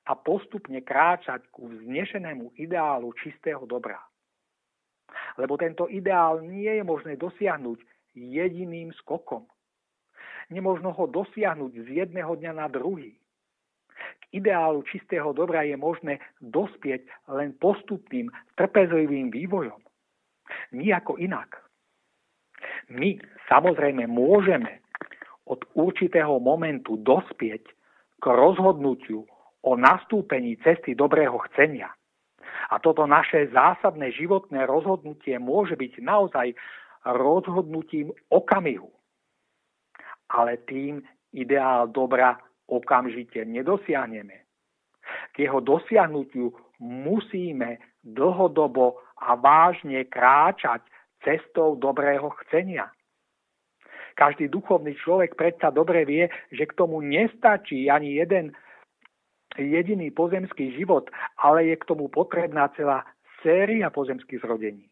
a postupne kráčať ku vznešenému ideálu čistého dobra. Lebo tento ideál nie je možné dosiahnuť jediným skokom. Nemožno ho dosiahnuť z jedného dňa na druhý. K ideálu čistého dobra je možné dospieť len postupným, trpezlivým vývojom. Nijako inak. My samozrejme môžeme od určitého momentu dospieť k rozhodnutiu o nastúpení cesty dobrého chcenia. A toto naše zásadné životné rozhodnutie môže byť naozaj rozhodnutím okamihu. Ale tým ideál dobra okamžite nedosiahneme. K jeho dosiahnutiu musíme dlhodobo a vážne kráčať cestou dobrého chcenia. Každý duchovný človek predsa dobre vie, že k tomu nestačí ani jeden jediný pozemský život, ale je k tomu potrebná celá séria pozemských zrodení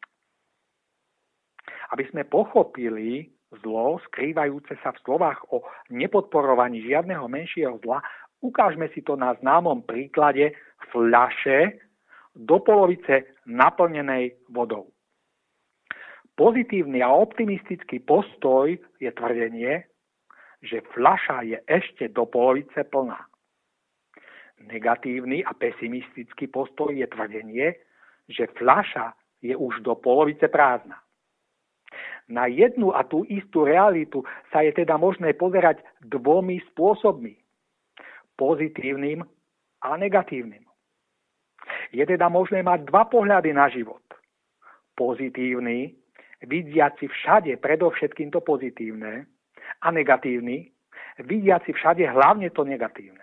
aby sme pochopili zlo skrývajúce sa v slovách o nepodporovaní žiadneho menšieho zla, ukážme si to na známom príklade fľaše do polovice naplnenej vodou. Pozitívny a optimistický postoj je tvrdenie, že fľaša je ešte do polovice plná. Negatívny a pesimistický postoj je tvrdenie, že fľaša je už do polovice prázdna. Na jednu a tú istú realitu sa je teda možné pozerať dvomi spôsobmi. Pozitívnym a negatívnym. Je teda možné mať dva pohľady na život. Pozitívny, vidiaci všade predovšetkým to pozitívne a negatívny, vidiaci všade hlavne to negatívne.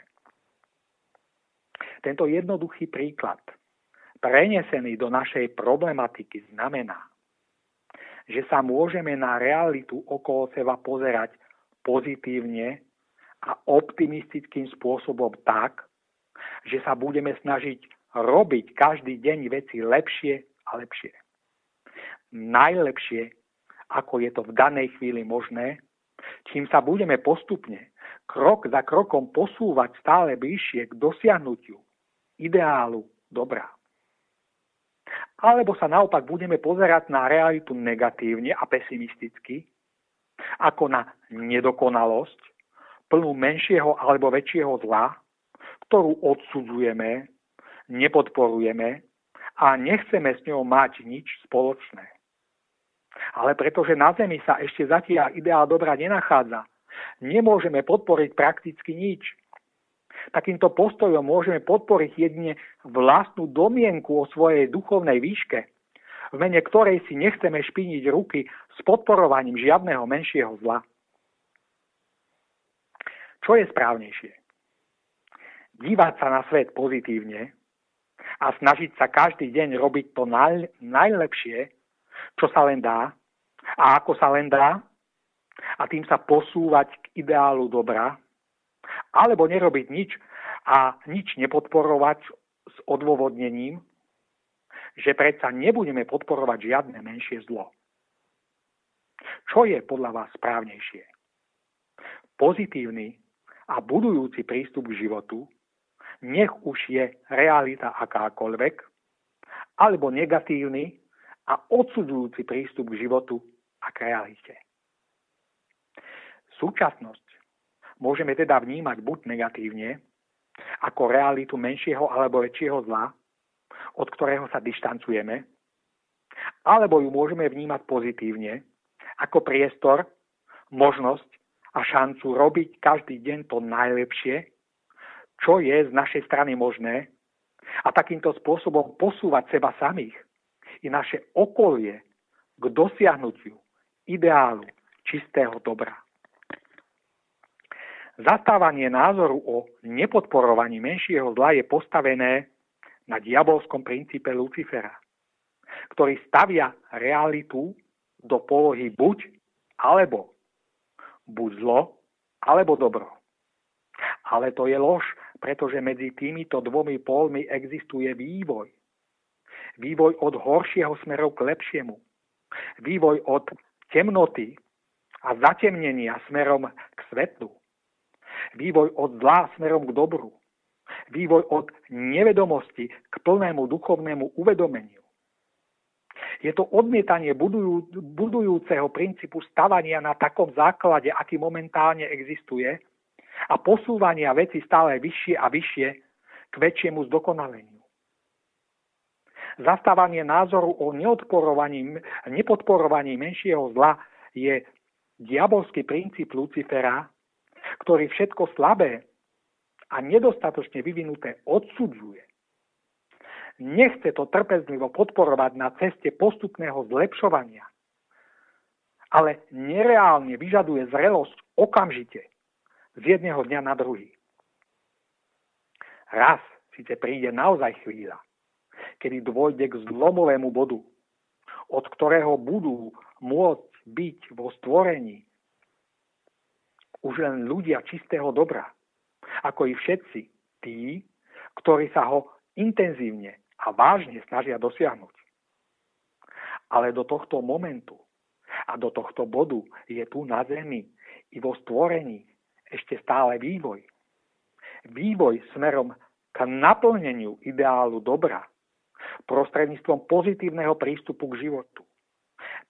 Tento jednoduchý príklad, prenesený do našej problematiky, znamená, že sa môžeme na realitu okolo seba pozerať pozitívne a optimistickým spôsobom tak, že sa budeme snažiť robiť každý deň veci lepšie a lepšie. Najlepšie, ako je to v danej chvíli možné, čím sa budeme postupne, krok za krokom posúvať stále bližšie k dosiahnutiu ideálu dobra alebo sa naopak budeme pozerať na realitu negatívne a pesimisticky, ako na nedokonalosť, plnú menšieho alebo väčšieho zla, ktorú odsudzujeme, nepodporujeme a nechceme s ňou mať nič spoločné. Ale pretože na Zemi sa ešte zatiaľ ideál dobra nenachádza, nemôžeme podporiť prakticky nič – Takýmto postojom môžeme podporiť jedine vlastnú domienku o svojej duchovnej výške, v mene ktorej si nechceme špiniť ruky s podporovaním žiadneho menšieho zla. Čo je správnejšie? Dívať sa na svet pozitívne a snažiť sa každý deň robiť to naj, najlepšie, čo sa len dá, a ako sa len dá a tým sa posúvať k ideálu dobra, alebo nerobiť nič a nič nepodporovať s odôvodnením, že predsa nebudeme podporovať žiadne menšie zlo. Čo je podľa vás správnejšie? Pozitívny a budujúci prístup k životu, nech už je realita akákoľvek, alebo negatívny a odsudzujúci prístup k životu a k realite. Súčasnosť môžeme teda vnímať buď negatívne, ako realitu menšieho alebo väčšieho zla, od ktorého sa dištancujeme, alebo ju môžeme vnímať pozitívne, ako priestor, možnosť a šancu robiť každý deň to najlepšie, čo je z našej strany možné a takýmto spôsobom posúvať seba samých i naše okolie k dosiahnutiu ideálu čistého dobra. Zastávanie názoru o nepodporovaní menšieho zla je postavené na diabolskom princípe Lucifera, ktorý stavia realitu do polohy buď alebo. Buď zlo alebo dobro. Ale to je lož, pretože medzi týmito dvomi pólmi existuje vývoj. Vývoj od horšieho smeru k lepšiemu. Vývoj od temnoty a zatemnenia smerom k svetlu vývoj od zlá smerom k dobru, vývoj od nevedomosti k plnému duchovnému uvedomeniu. Je to odmietanie budujú, budujúceho princípu stavania na takom základe, aký momentálne existuje a posúvania veci stále vyššie a vyššie k väčšiemu zdokonaleniu. Zastávanie názoru o nepodporovaní menšieho zla je diabolský princíp Lucifera, ktorý všetko slabé a nedostatočne vyvinuté odsudzuje. Nechce to trpezlivo podporovať na ceste postupného zlepšovania, ale nereálne vyžaduje zrelosť okamžite z jedného dňa na druhý. Raz síce príde naozaj chvíľa, kedy dôjde k zlomovému bodu, od ktorého budú môcť byť vo stvorení už len ľudia čistého dobra, ako i všetci tí, ktorí sa ho intenzívne a vážne snažia dosiahnuť. Ale do tohto momentu a do tohto bodu je tu na Zemi i vo stvorení ešte stále vývoj. Vývoj smerom k naplneniu ideálu dobra prostredníctvom pozitívneho prístupu k životu,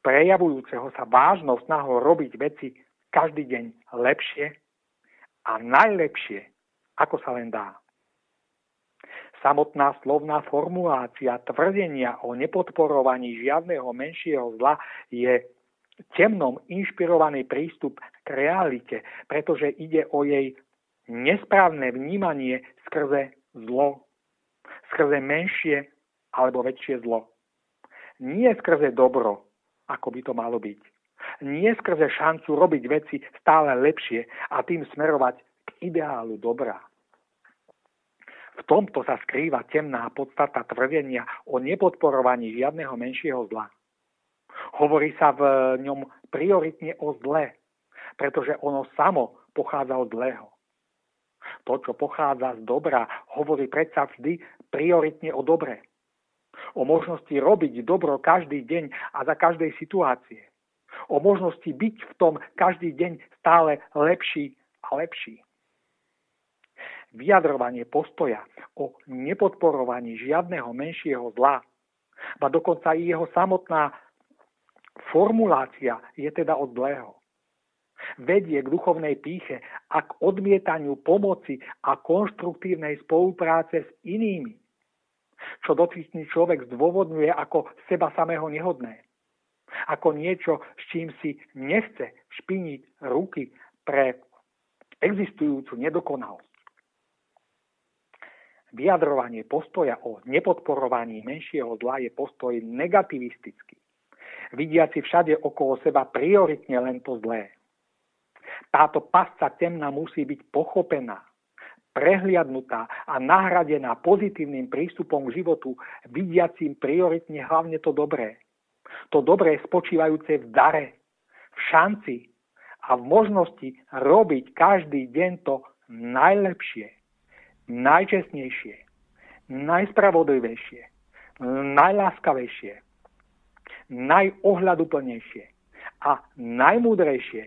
prejavujúceho sa vážnou snahou robiť veci každý deň lepšie a najlepšie, ako sa len dá. Samotná slovná formulácia tvrdenia o nepodporovaní žiadneho menšieho zla je temnom inšpirovaný prístup k realite, pretože ide o jej nesprávne vnímanie skrze zlo, skrze menšie alebo väčšie zlo. Nie skrze dobro, ako by to malo byť nie skrze šancu robiť veci stále lepšie a tým smerovať k ideálu dobra. V tomto sa skrýva temná podstata tvrdenia o nepodporovaní žiadneho menšieho zla. Hovorí sa v ňom prioritne o zle, pretože ono samo pochádza od zlého. To, čo pochádza z dobra, hovorí predsa vždy prioritne o dobre. O možnosti robiť dobro každý deň a za každej situácie o možnosti byť v tom každý deň stále lepší a lepší. Vyjadrovanie postoja o nepodporovaní žiadneho menšieho zla, a dokonca i jeho samotná formulácia je teda od zlého. Vedie k duchovnej píche a k odmietaniu pomoci a konštruktívnej spolupráce s inými, čo dotyčný človek zdôvodňuje ako seba samého nehodné ako niečo, s čím si nechce špiniť ruky pre existujúcu nedokonalosť. Vyjadrovanie postoja o nepodporovaní menšieho zla je postoj negativistický, vidiaci všade okolo seba prioritne len to zlé. Táto pasca temna musí byť pochopená, prehliadnutá a nahradená pozitívnym prístupom k životu, vidiacím prioritne hlavne to dobré, To dobré spočívajúce v dare, v šanci a v možnosti robiť každý deň to najlepšie, najčestnejšie, najspravodlivejšie, najláskavejšie, najohľaduplnejšie a najmúdrejšie,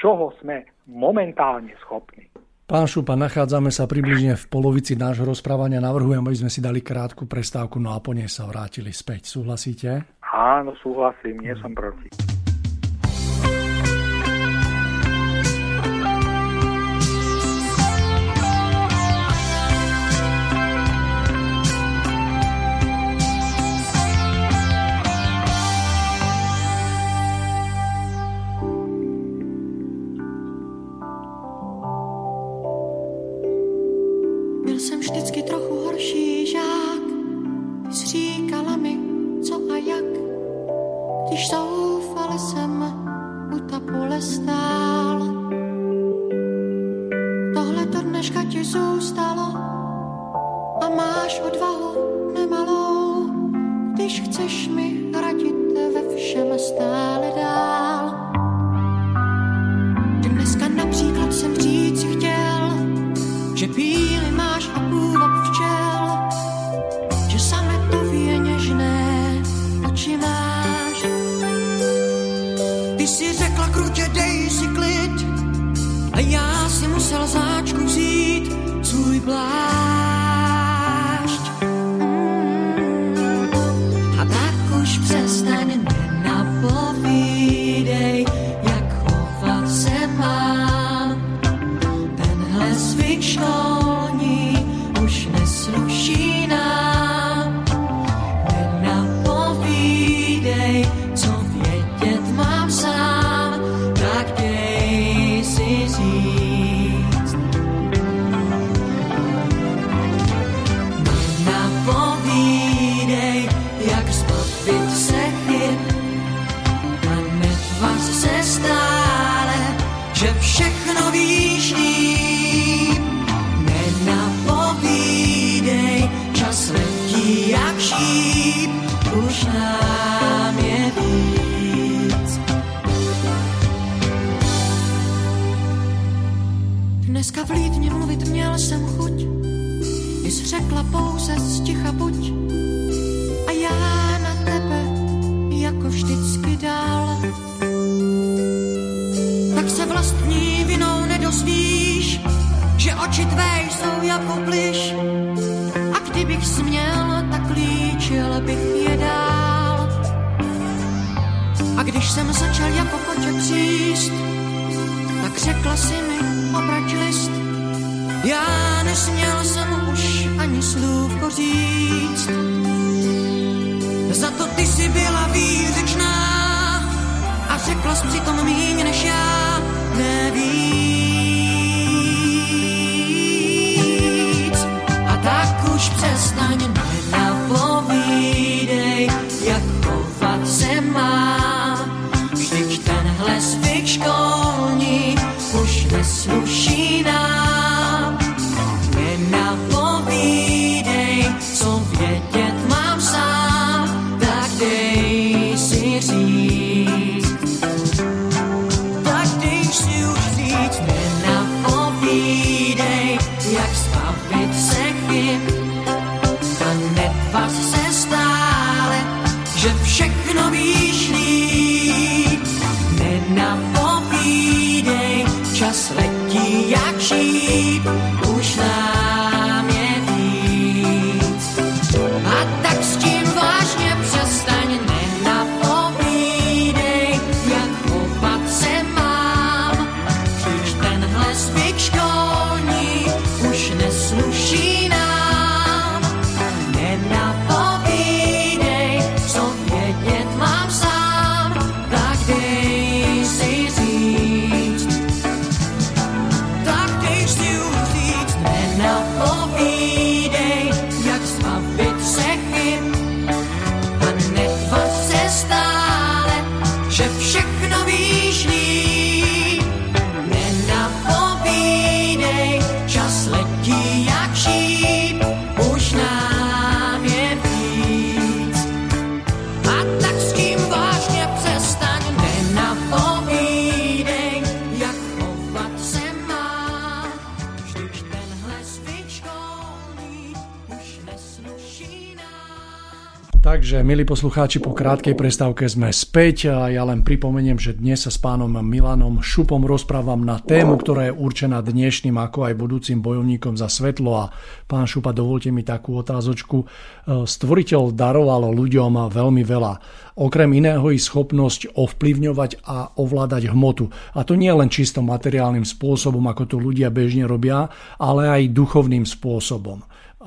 čoho sme momentálne schopní. Pán Šupa, nachádzame sa približne v polovici nášho rozprávania. Navrhujem, aby sme si dali krátku prestávku, no a po nej sa vrátili späť. Súhlasíte? Áno, súhlasím, nie som proti. Takže, milí poslucháči, po krátkej prestávke sme späť a ja len pripomeniem, že dnes sa s pánom Milanom Šupom rozprávam na tému, ktorá je určená dnešným ako aj budúcim bojovníkom za svetlo a pán Šupa, dovolte mi takú otázočku. Stvoriteľ daroval ľuďom veľmi veľa. Okrem iného i schopnosť ovplyvňovať a ovládať hmotu. A to nie len čisto materiálnym spôsobom, ako to ľudia bežne robia, ale aj duchovným spôsobom.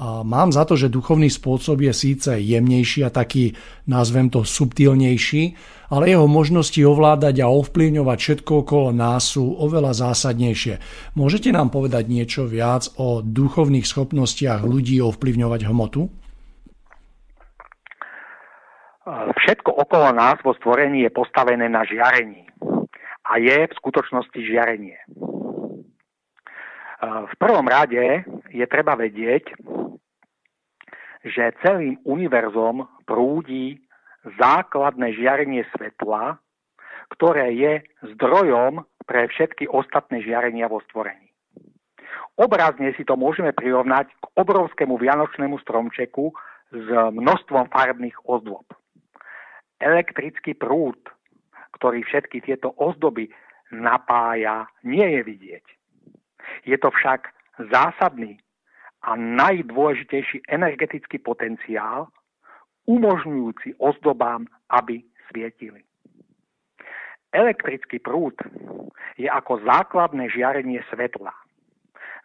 Mám za to, že duchovný spôsob je síce jemnejší a taký, nazvem to, subtilnejší, ale jeho možnosti ovládať a ovplyvňovať všetko okolo nás sú oveľa zásadnejšie. Môžete nám povedať niečo viac o duchovných schopnostiach ľudí ovplyvňovať hmotu? Všetko okolo nás vo stvorení je postavené na žiarení. A je v skutočnosti žiarenie. V prvom rade je treba vedieť, že celým univerzom prúdi základné žiarenie svetla, ktoré je zdrojom pre všetky ostatné žiarenia vo stvorení. Obrazne si to môžeme prirovnať k obrovskému vianočnému stromčeku s množstvom farbných ozdôb. Elektrický prúd, ktorý všetky tieto ozdoby napája, nie je vidieť. Je to však zásadný a najdôležitejší energetický potenciál, umožňujúci ozdobám, aby svietili. Elektrický prúd je ako základné žiarenie svetla,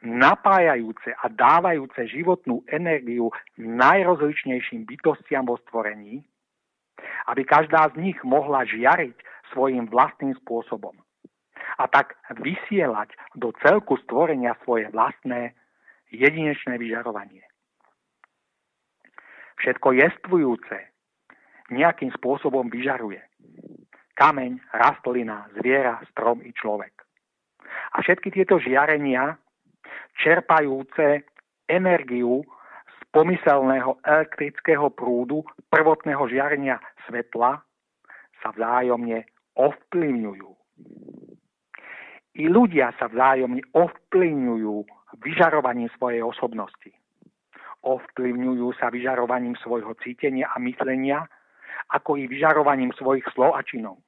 napájajúce a dávajúce životnú energiu najrozličnejším bytostiam vo stvorení, aby každá z nich mohla žiariť svojim vlastným spôsobom a tak vysielať do celku stvorenia svoje vlastné jedinečné vyžarovanie. Všetko jestvujúce nejakým spôsobom vyžaruje. Kameň, rastlina, zviera, strom i človek. A všetky tieto žiarenia, čerpajúce energiu z pomyselného elektrického prúdu prvotného žiarenia svetla, sa vzájomne ovplyvňujú. I ľudia sa vzájomne ovplyvňujú vyžarovaním svojej osobnosti. Ovplyvňujú sa vyžarovaním svojho cítenia a myslenia, ako i vyžarovaním svojich slov a činov.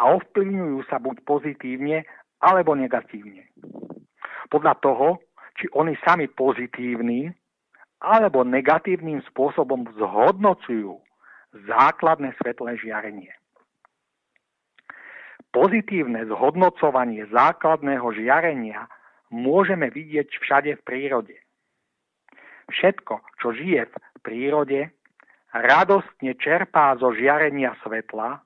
A ovplyvňujú sa buď pozitívne, alebo negatívne. Podľa toho, či oni sami pozitívny alebo negatívnym spôsobom zhodnocujú základné svetlé žiarenie. Pozitívne zhodnocovanie základného žiarenia môžeme vidieť všade v prírode. Všetko, čo žije v prírode, radostne čerpá zo žiarenia svetla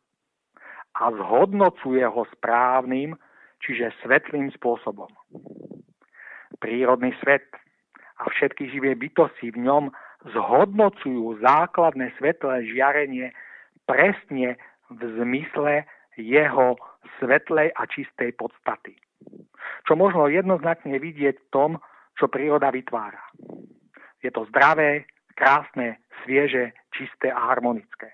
a zhodnocuje ho správnym, čiže svetlým spôsobom. Prírodný svet a všetky živé bytosti v ňom zhodnocujú základné svetlé žiarenie presne v zmysle jeho svetlej a čistej podstaty čo možno jednoznačne vidieť v tom, čo príroda vytvára. Je to zdravé, krásne, svieže, čisté a harmonické.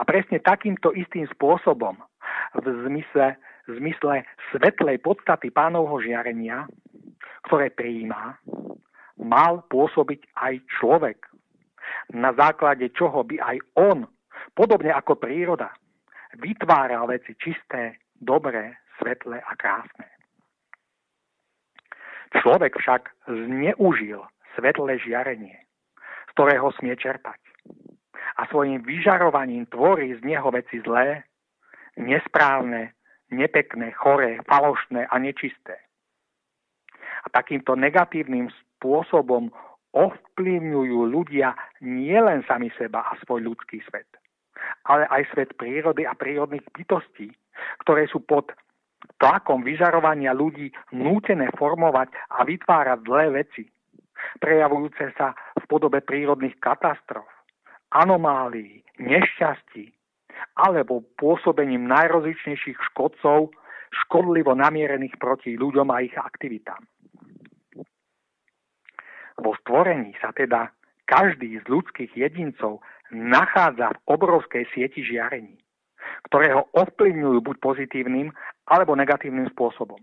A presne takýmto istým spôsobom v zmysle, v zmysle svetlej podstaty pánovho žiarenia, ktoré prijíma, mal pôsobiť aj človek, na základe čoho by aj on, podobne ako príroda, vytváral veci čisté, dobré, svetlé a krásne. Človek však zneužil svetlé žiarenie, z ktorého smie čerpať. A svojim vyžarovaním tvorí z neho veci zlé, nesprávne, nepekné, choré, falošné a nečisté. A takýmto negatívnym spôsobom ovplyvňujú ľudia nielen sami seba a svoj ľudský svet, ale aj svet prírody a prírodných bytostí, ktoré sú pod tlakom vyžarovania ľudí nútené formovať a vytvárať zlé veci, prejavujúce sa v podobe prírodných katastrof, anomálií, nešťastí alebo pôsobením najrozličnejších škodcov škodlivo namierených proti ľuďom a ich aktivitám. Vo stvorení sa teda každý z ľudských jedincov nachádza v obrovskej sieti žiarení ktoré ho ovplyvňujú buď pozitívnym alebo negatívnym spôsobom.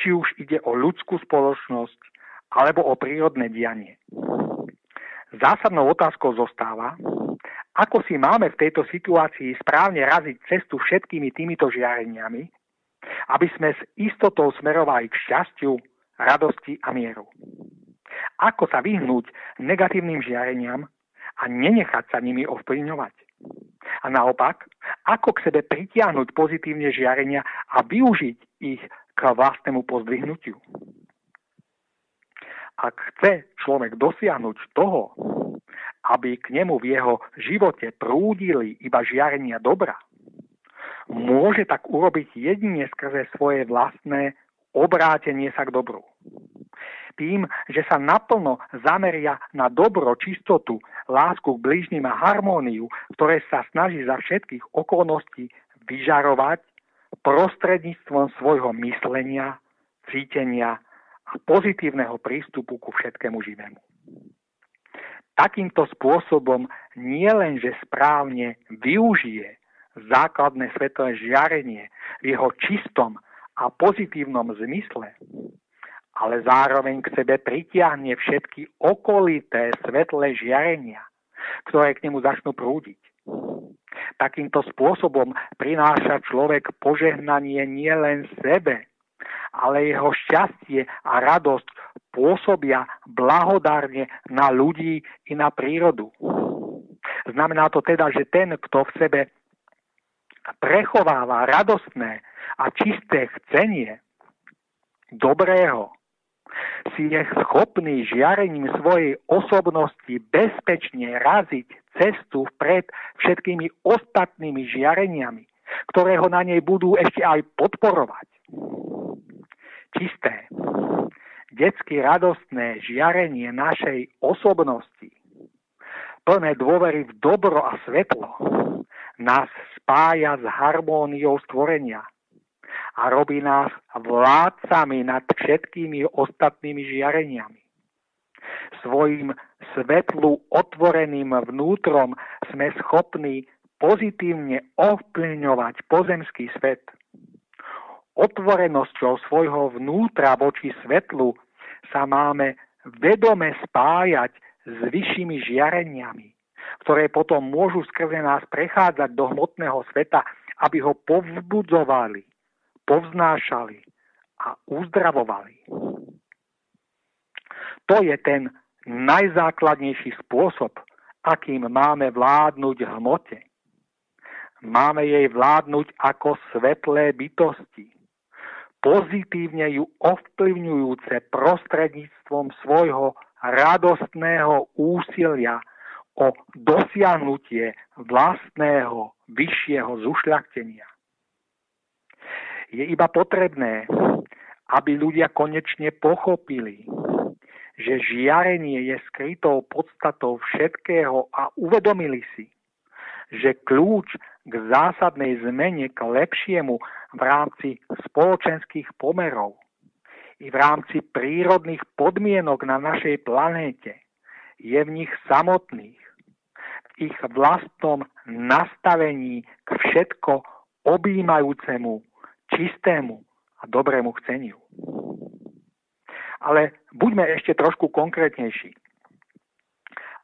Či už ide o ľudskú spoločnosť alebo o prírodné dianie. Zásadnou otázkou zostáva, ako si máme v tejto situácii správne raziť cestu všetkými týmito žiareniami, aby sme s istotou smerovali k šťastiu, radosti a mieru. Ako sa vyhnúť negatívnym žiareniam a nenechať sa nimi ovplyvňovať. A naopak, ako k sebe pritiahnuť pozitívne žiarenia a využiť ich k vlastnému pozdvihnutiu. Ak chce človek dosiahnuť toho, aby k nemu v jeho živote prúdili iba žiarenia dobra, môže tak urobiť jedine skrze svoje vlastné obrátenie sa k dobru. Tým, že sa naplno zameria na dobro, čistotu, lásku k blížnym a harmóniu, ktoré sa snaží za všetkých okolností vyžarovať prostredníctvom svojho myslenia, cítenia a pozitívneho prístupu ku všetkému živému. Takýmto spôsobom nie len, že správne využije základné svetlé žiarenie v jeho čistom a pozitívnom zmysle, ale zároveň k sebe pritiahne všetky okolité svetlé žiarenia, ktoré k nemu začnú prúdiť. Takýmto spôsobom prináša človek požehnanie nielen sebe, ale jeho šťastie a radosť pôsobia blahodárne na ľudí i na prírodu. Znamená to teda, že ten, kto v sebe prechováva radostné a čisté chcenie dobrého, si je schopný žiarením svojej osobnosti bezpečne raziť cestu pred všetkými ostatnými žiareniami, ktoré ho na nej budú ešte aj podporovať. Čisté, detsky radostné žiarenie našej osobnosti, plné dôvery v dobro a svetlo, nás spája s harmóniou stvorenia a robí nás vládcami nad všetkými ostatnými žiareniami. Svojim svetlu otvoreným vnútrom sme schopní pozitívne ovplyvňovať pozemský svet. Otvorenosťou svojho vnútra voči svetlu sa máme vedome spájať s vyššími žiareniami ktoré potom môžu skrze nás prechádzať do hmotného sveta, aby ho povzbudzovali, povznášali a uzdravovali. To je ten najzákladnejší spôsob, akým máme vládnuť hmote. Máme jej vládnuť ako svetlé bytosti, pozitívne ju ovplyvňujúce prostredníctvom svojho radostného úsilia o dosiahnutie vlastného vyššieho zušľachtenia. Je iba potrebné, aby ľudia konečne pochopili, že žiarenie je skrytou podstatou všetkého a uvedomili si, že kľúč k zásadnej zmene k lepšiemu v rámci spoločenských pomerov i v rámci prírodných podmienok na našej planéte je v nich samotných ich vlastnom nastavení k všetko objímajúcemu, čistému a dobrému chceniu. Ale buďme ešte trošku konkrétnejší.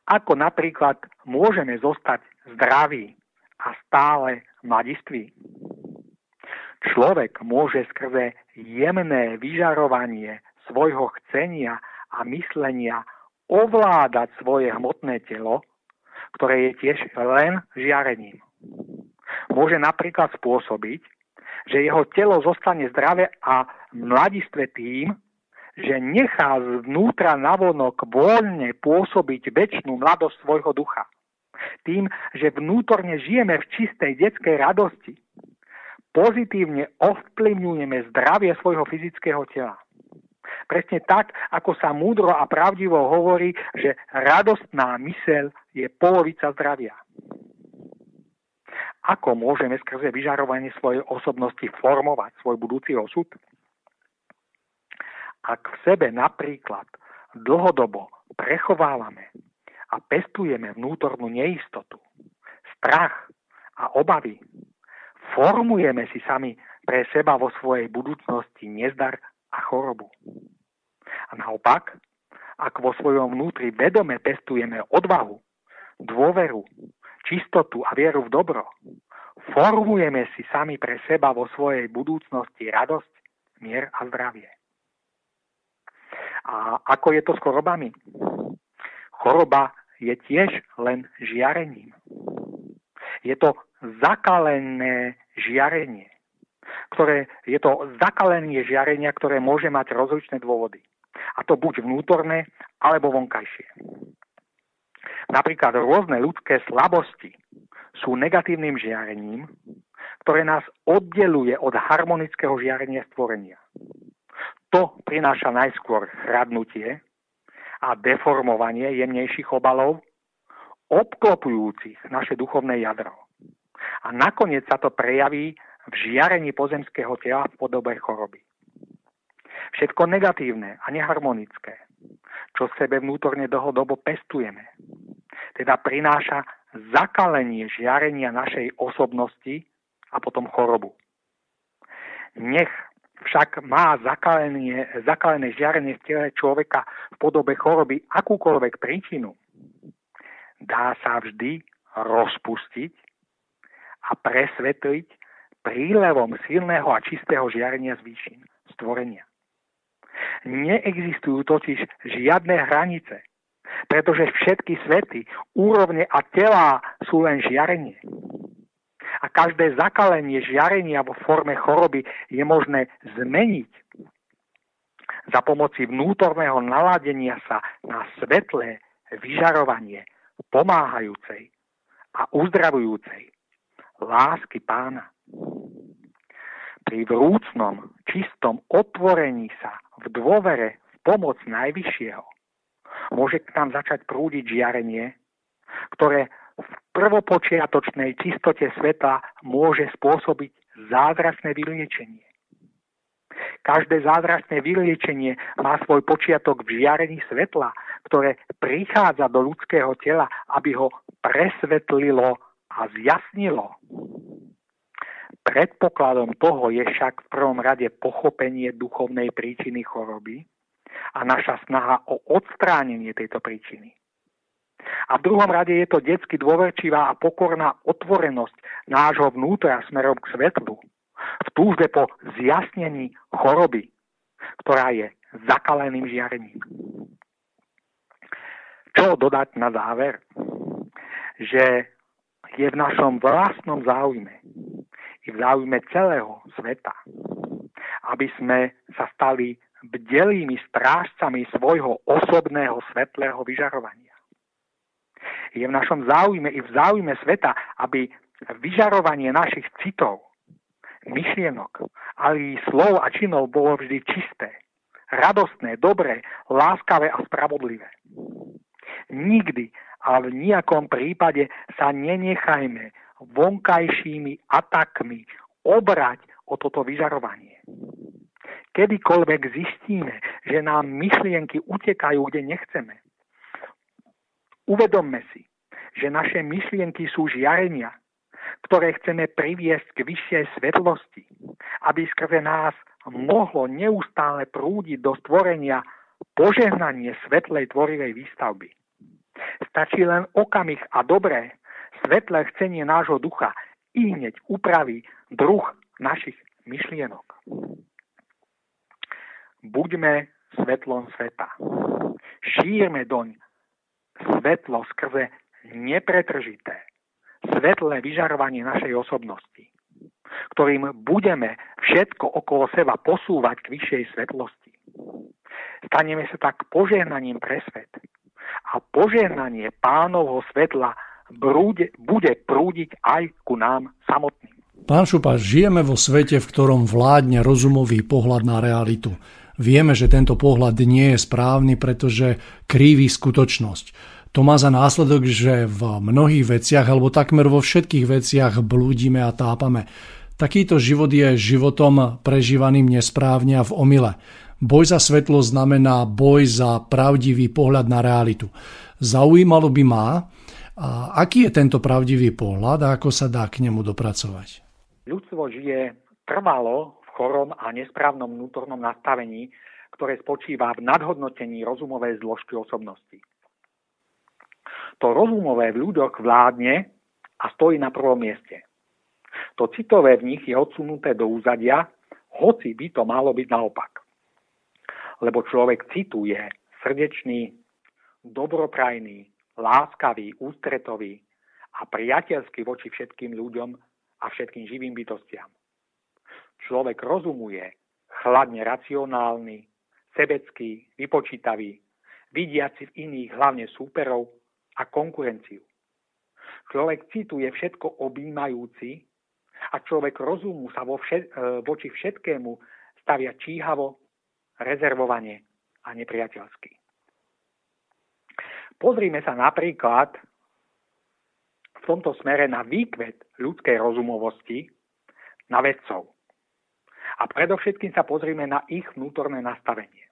Ako napríklad môžeme zostať zdraví a stále mladiství? Človek môže skrze jemné vyžarovanie svojho chcenia a myslenia ovládať svoje hmotné telo ktoré je tiež len žiarením. Môže napríklad spôsobiť, že jeho telo zostane zdravé a mladistve tým, že nechá zvnútra navonok voľne pôsobiť väčšinu mladosť svojho ducha. Tým, že vnútorne žijeme v čistej detskej radosti, pozitívne ovplyvňujeme zdravie svojho fyzického tela. Presne tak, ako sa múdro a pravdivo hovorí, že radostná myseľ je polovica zdravia. Ako môžeme skrze vyžarovanie svojej osobnosti formovať svoj budúci osud? Ak v sebe napríklad dlhodobo prechovávame a pestujeme vnútornú neistotu, strach a obavy, formujeme si sami pre seba vo svojej budúcnosti nezdar a chorobu. A naopak, ak vo svojom vnútri vedome testujeme odvahu, dôveru, čistotu a vieru v dobro, formujeme si sami pre seba vo svojej budúcnosti radosť, mier a zdravie. A ako je to s chorobami? Choroba je tiež len žiarením. Je to zakalené žiarenie, ktoré, je to zakalenie žiarenia, ktoré môže mať rozličné dôvody. A to buď vnútorné, alebo vonkajšie. Napríklad rôzne ľudské slabosti sú negatívnym žiarením, ktoré nás oddeluje od harmonického žiarenia stvorenia. To prináša najskôr chradnutie a deformovanie jemnejších obalov, obklopujúcich naše duchovné jadro. A nakoniec sa to prejaví v žiarení pozemského tela v podobe choroby. Všetko negatívne a neharmonické, čo v sebe vnútorne dlhodobo pestujeme, teda prináša zakalenie žiarenia našej osobnosti a potom chorobu. Nech však má zakalenie, zakalené žiarenie v tele človeka v podobe choroby akúkoľvek príčinu, dá sa vždy rozpustiť a presvetliť prílevom silného a čistého žiarenia z výšin, stvorenia. Neexistujú totiž žiadne hranice, pretože všetky svety, úrovne a telá sú len žiarenie a každé zakalenie žiarenia vo forme choroby je možné zmeniť za pomoci vnútorného naladenia sa na svetlé vyžarovanie pomáhajúcej a uzdravujúcej lásky pána. Pri vrúcnom, čistom otvorení sa v dôvere v pomoc Najvyššieho môže nám začať prúdiť žiarenie, ktoré v prvopočiatočnej čistote sveta môže spôsobiť zázračné vyliečenie. Každé zázračné vyliečenie má svoj počiatok v žiarení svetla, ktoré prichádza do ľudského tela, aby ho presvetlilo a zjasnilo. Predpokladom toho je však v prvom rade pochopenie duchovnej príčiny choroby a naša snaha o odstránenie tejto príčiny. A v druhom rade je to detsky dôverčivá a pokorná otvorenosť nášho vnútra smerom k svetlu. V túžbe po zjasnení choroby, ktorá je zakaleným žiarením. Čo dodať na záver? Že je v našom vlastnom záujme i v záujme celého sveta, aby sme sa stali bdelými strážcami svojho osobného svetlého vyžarovania je v našom záujme i v záujme sveta, aby vyžarovanie našich citov, myšlienok, ale i slov a činov bolo vždy čisté, radostné, dobré, láskavé a spravodlivé. Nikdy a v nejakom prípade sa nenechajme vonkajšími atakmi obrať o toto vyžarovanie. Kedykoľvek zistíme, že nám myšlienky utekajú, kde nechceme, Uvedomme si, že naše myšlienky sú žiarenia, ktoré chceme priviesť k vyššej svetlosti, aby skrze nás mohlo neustále prúdiť do stvorenia požehnanie svetlej tvorivej výstavby. Stačí len okamih a dobré, svetlé chcenie nášho ducha i hneď upraví druh našich myšlienok. Buďme svetlom sveta. Šírme doň svetlo skrze nepretržité, svetlé vyžarovanie našej osobnosti, ktorým budeme všetko okolo seba posúvať k vyššej svetlosti. Staneme sa tak požehnaním pre svet. A požehnanie pánovho svetla brúde, bude prúdiť aj ku nám samotným. Pán Šupa, žijeme vo svete, v ktorom vládne rozumový pohľad na realitu. Vieme, že tento pohľad nie je správny, pretože krívi skutočnosť. To má za následok, že v mnohých veciach alebo takmer vo všetkých veciach blúdime a tápame. Takýto život je životom prežívaným nesprávne a v omyle. Boj za svetlo znamená boj za pravdivý pohľad na realitu. Zaujímalo by ma, aký je tento pravdivý pohľad a ako sa dá k nemu dopracovať. Ľudstvo žije trvalo chorom a nesprávnom vnútornom nastavení, ktoré spočíva v nadhodnotení rozumovej zložky osobnosti. To rozumové v ľuďoch vládne a stojí na prvom mieste. To citové v nich je odsunuté do úzadia, hoci by to malo byť naopak. Lebo človek citu je srdečný, dobroprajný, láskavý, ústretový a priateľský voči všetkým ľuďom a všetkým živým bytostiam. Človek rozumuje, chladne racionálny, sebecký, vypočítavý, vidiaci v iných hlavne súperov a konkurenciu. Človek cituje všetko objímajúci a človek rozumu sa vo všet, e, voči všetkému stavia číhavo, rezervovanie a nepriateľsky. Pozrime sa napríklad v tomto smere na výkvet ľudskej rozumovosti, na vedcov. A predovšetkým sa pozrime na ich vnútorné nastavenie.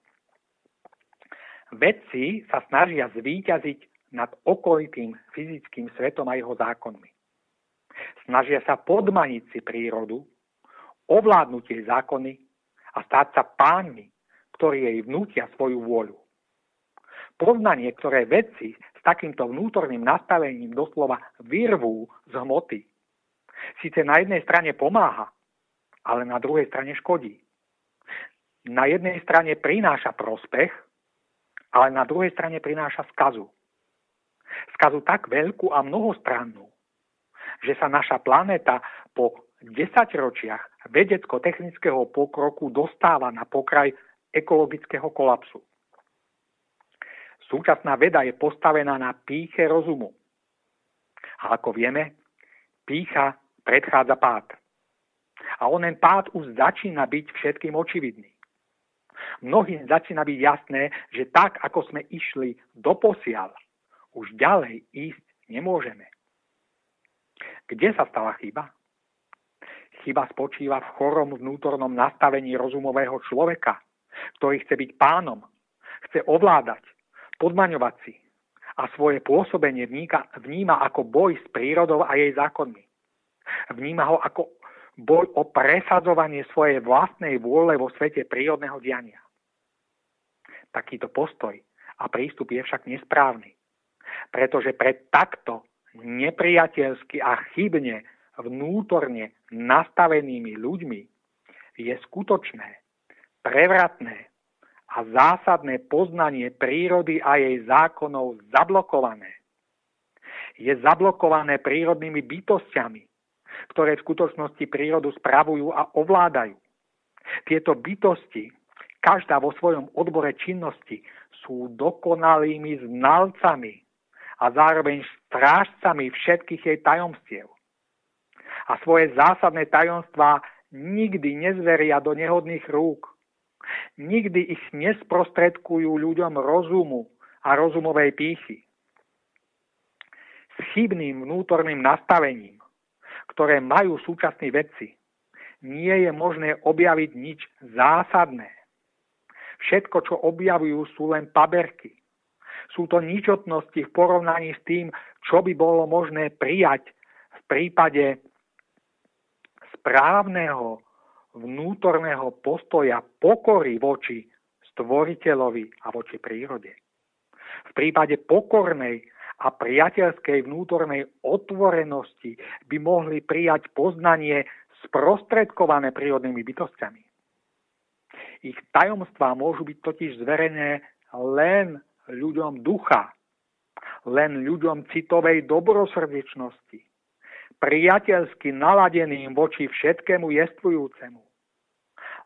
Vedci sa snažia zvíťaziť nad okolitým fyzickým svetom a jeho zákonmi. Snažia sa podmaniť si prírodu, ovládnuť jej zákony a stať sa pánmi, ktorí jej vnútia svoju vôľu poznanie, ktoré vedci s takýmto vnútorným nastavením doslova vyrvú z hmoty, síce na jednej strane pomáha, ale na druhej strane škodí. Na jednej strane prináša prospech, ale na druhej strane prináša skazu. Skazu tak veľkú a mnohostrannú, že sa naša planéta po desaťročiach vedecko-technického pokroku dostáva na pokraj ekologického kolapsu. Súčasná veda je postavená na píche rozumu. A ako vieme, pícha predchádza pád. A onen pád už začína byť všetkým očividný. Mnohým začína byť jasné, že tak, ako sme išli do posiaľ, už ďalej ísť nemôžeme. Kde sa stala chyba? Chyba spočíva v chorom vnútornom nastavení rozumového človeka, ktorý chce byť pánom, chce ovládať, podmaňovať si a svoje pôsobenie vníka, vníma ako boj s prírodou a jej zákonmi. Vníma ho ako boj o presadzovanie svojej vlastnej vôle vo svete prírodného diania. Takýto postoj a prístup je však nesprávny, pretože pre takto nepriateľsky a chybne vnútorne nastavenými ľuďmi je skutočné, prevratné a zásadné poznanie prírody a jej zákonov zablokované. Je zablokované prírodnými bytostiami, ktoré v skutočnosti prírodu spravujú a ovládajú. Tieto bytosti, každá vo svojom odbore činnosti, sú dokonalými znalcami a zároveň strážcami všetkých jej tajomstiev. A svoje zásadné tajomstvá nikdy nezveria do nehodných rúk, Nikdy ich nesprostredkujú ľuďom rozumu a rozumovej pýchy. S chybným vnútorným nastavením, ktoré majú súčasní vedci, nie je možné objaviť nič zásadné. Všetko, čo objavujú, sú len paberky. Sú to ničotnosti v porovnaní s tým, čo by bolo možné prijať v prípade správneho vnútorného postoja pokory voči stvoriteľovi a voči prírode. V prípade pokornej a priateľskej vnútornej otvorenosti by mohli prijať poznanie sprostredkované prírodnými bytostiami. Ich tajomstvá môžu byť totiž zverené len ľuďom ducha, len ľuďom citovej dobrosrdečnosti, priateľsky naladeným voči všetkému jestvujúcemu.